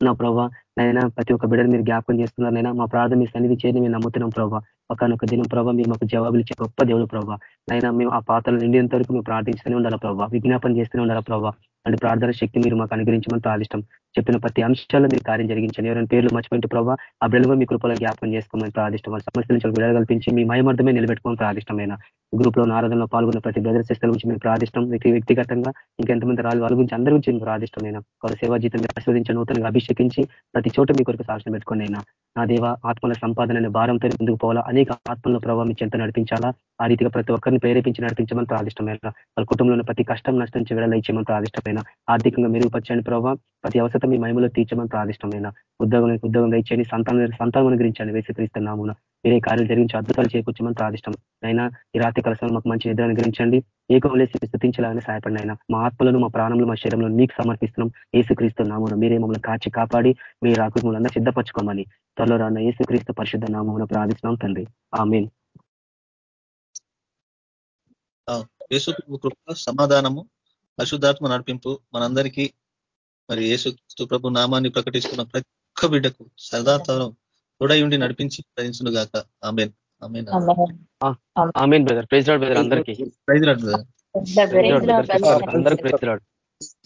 నా ప్రభావ నైనా ప్రతి ఒక్క బిడ్డలు మీరు జ్ఞాపకం చేస్తున్నారనైనా మా ప్రార్థన మీ సన్నిధి చేయని మేము నమ్ముతున్నాం ప్రభావ ఒకనొక దినం ప్రభావ మీరు మాకు జవాబులు ఇచ్చే గొప్ప దేవుడు ప్రభావ నైనా మేము ఆ పాత్రలు నిండినంత వరకు మేము ప్రార్థిస్తూనే ఉండాలి ప్రభావ విజ్ఞాపన చేస్తూనే ఉండాలి ప్రభావ అంటే ప్రార్థన శక్తి మీరు మాకు అనుగ్రహించమని ప్రార్థిష్టం చెప్పిన ప్రతి అంశాల్లో మీరు కార్యం జరిగించండి. ఎవరైనా పేర్లు మర్చిపోయింటే ప్రభావ ఆ బిడ్డలు మీ కృపలో జ్ఞాపకం చేసుకోమని ప్రార్థిష్టం వాళ్ళ సమస్యల నుంచి విడుదల కల్పించి మీ మయమర్థమే నిలబెట్టుకోమని ప్రార్థిష్టమైన గ్రూప్లో ఆరాధనలో పాల్గొన్న ప్రతి బ్రదర్ సిస్టర్ గురించి మేము ప్రార్థిష్టం వ్యక్తిగతంగా ఇంకెంతమంది రాలి వాళ్ళ గురించి అందరి గురించి ప్రార్థిష్టమైన వారి సేవా జీతం ఆస్వాదించి నూతనంగా అభిషేకించి ప్రతి చోట మీ కొరకు సాక్షణ పెట్టుకుని అయినా నా దేవ ఆత్మల సంపాదన అనే భారంతో ముందుకు పోవాలా? అనేక ఆత్మల ప్రభావం చెంత నడిపించాలా? ఆ రీతిగా ప్రతి ఒక్కరిని ప్రేరేపించి నడిపించమని ప్రార్థిష్టమైన వాళ్ళ కుటుంబంలో ప్రతి కష్టం నష్టం నుంచి విడుదల ఇచ్చేమని ప్రార్థిష్టమైన ఆర్థికంగా మెరుగుపరచండి ప్రభావ. ప్రతి అవసరం మీ మహిమలో తీర్చమని ప్రార్థిష్టమైన ఉద్యోగం ఉద్యోగం ఇచ్చేయండి సంతానం సంతానం గురించండి వేసుక్రీస్తున్నామున మీరే కార్యాలు జరిగించి అద్భుతాలు చేకూర్చమని ప్రాదిష్టం అయినా ఈ రాత్రి కలసం మాకు మంచి నిద్ర అనుగ్రహించండి. ఏకంలేసి స్థుతించాలని సహాయపడిన ఆయన మా ఆత్మలను మా ప్రాణంలో మా శరీరంలో మీకు సమర్పిస్తున్నాం. ఏసుక్రీస్తు నామను మీరే మమ్మల్ని కాచి కాపాడి మీ రాకు సిద్ధపరచుకోమని త్వరలో రాన్న ఏసుక్రీస్తు పరిశుద్ధ నామమును ప్రార్థిస్తున్నాం తండ్రి. ఆమెన్. యేసు కృప సమాధానము పరిశుద్ధాత్మ నడిపింపు మనందరికీ. మరి యేసు ప్రభు నామాన్ని ప్రకటిస్తున్న ప్రతి ఒక్క బిడ్డకు సదాతరం తోడై ఉండి నడిపించి ప్రయత్నించును గాక. Amen. Amen. Brother praise lord brother అందరికీ. ప్రైజ్ రాడ్ బ్రదర్ అందరికి praise lord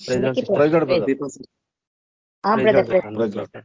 praise lord praise lord brother praise lord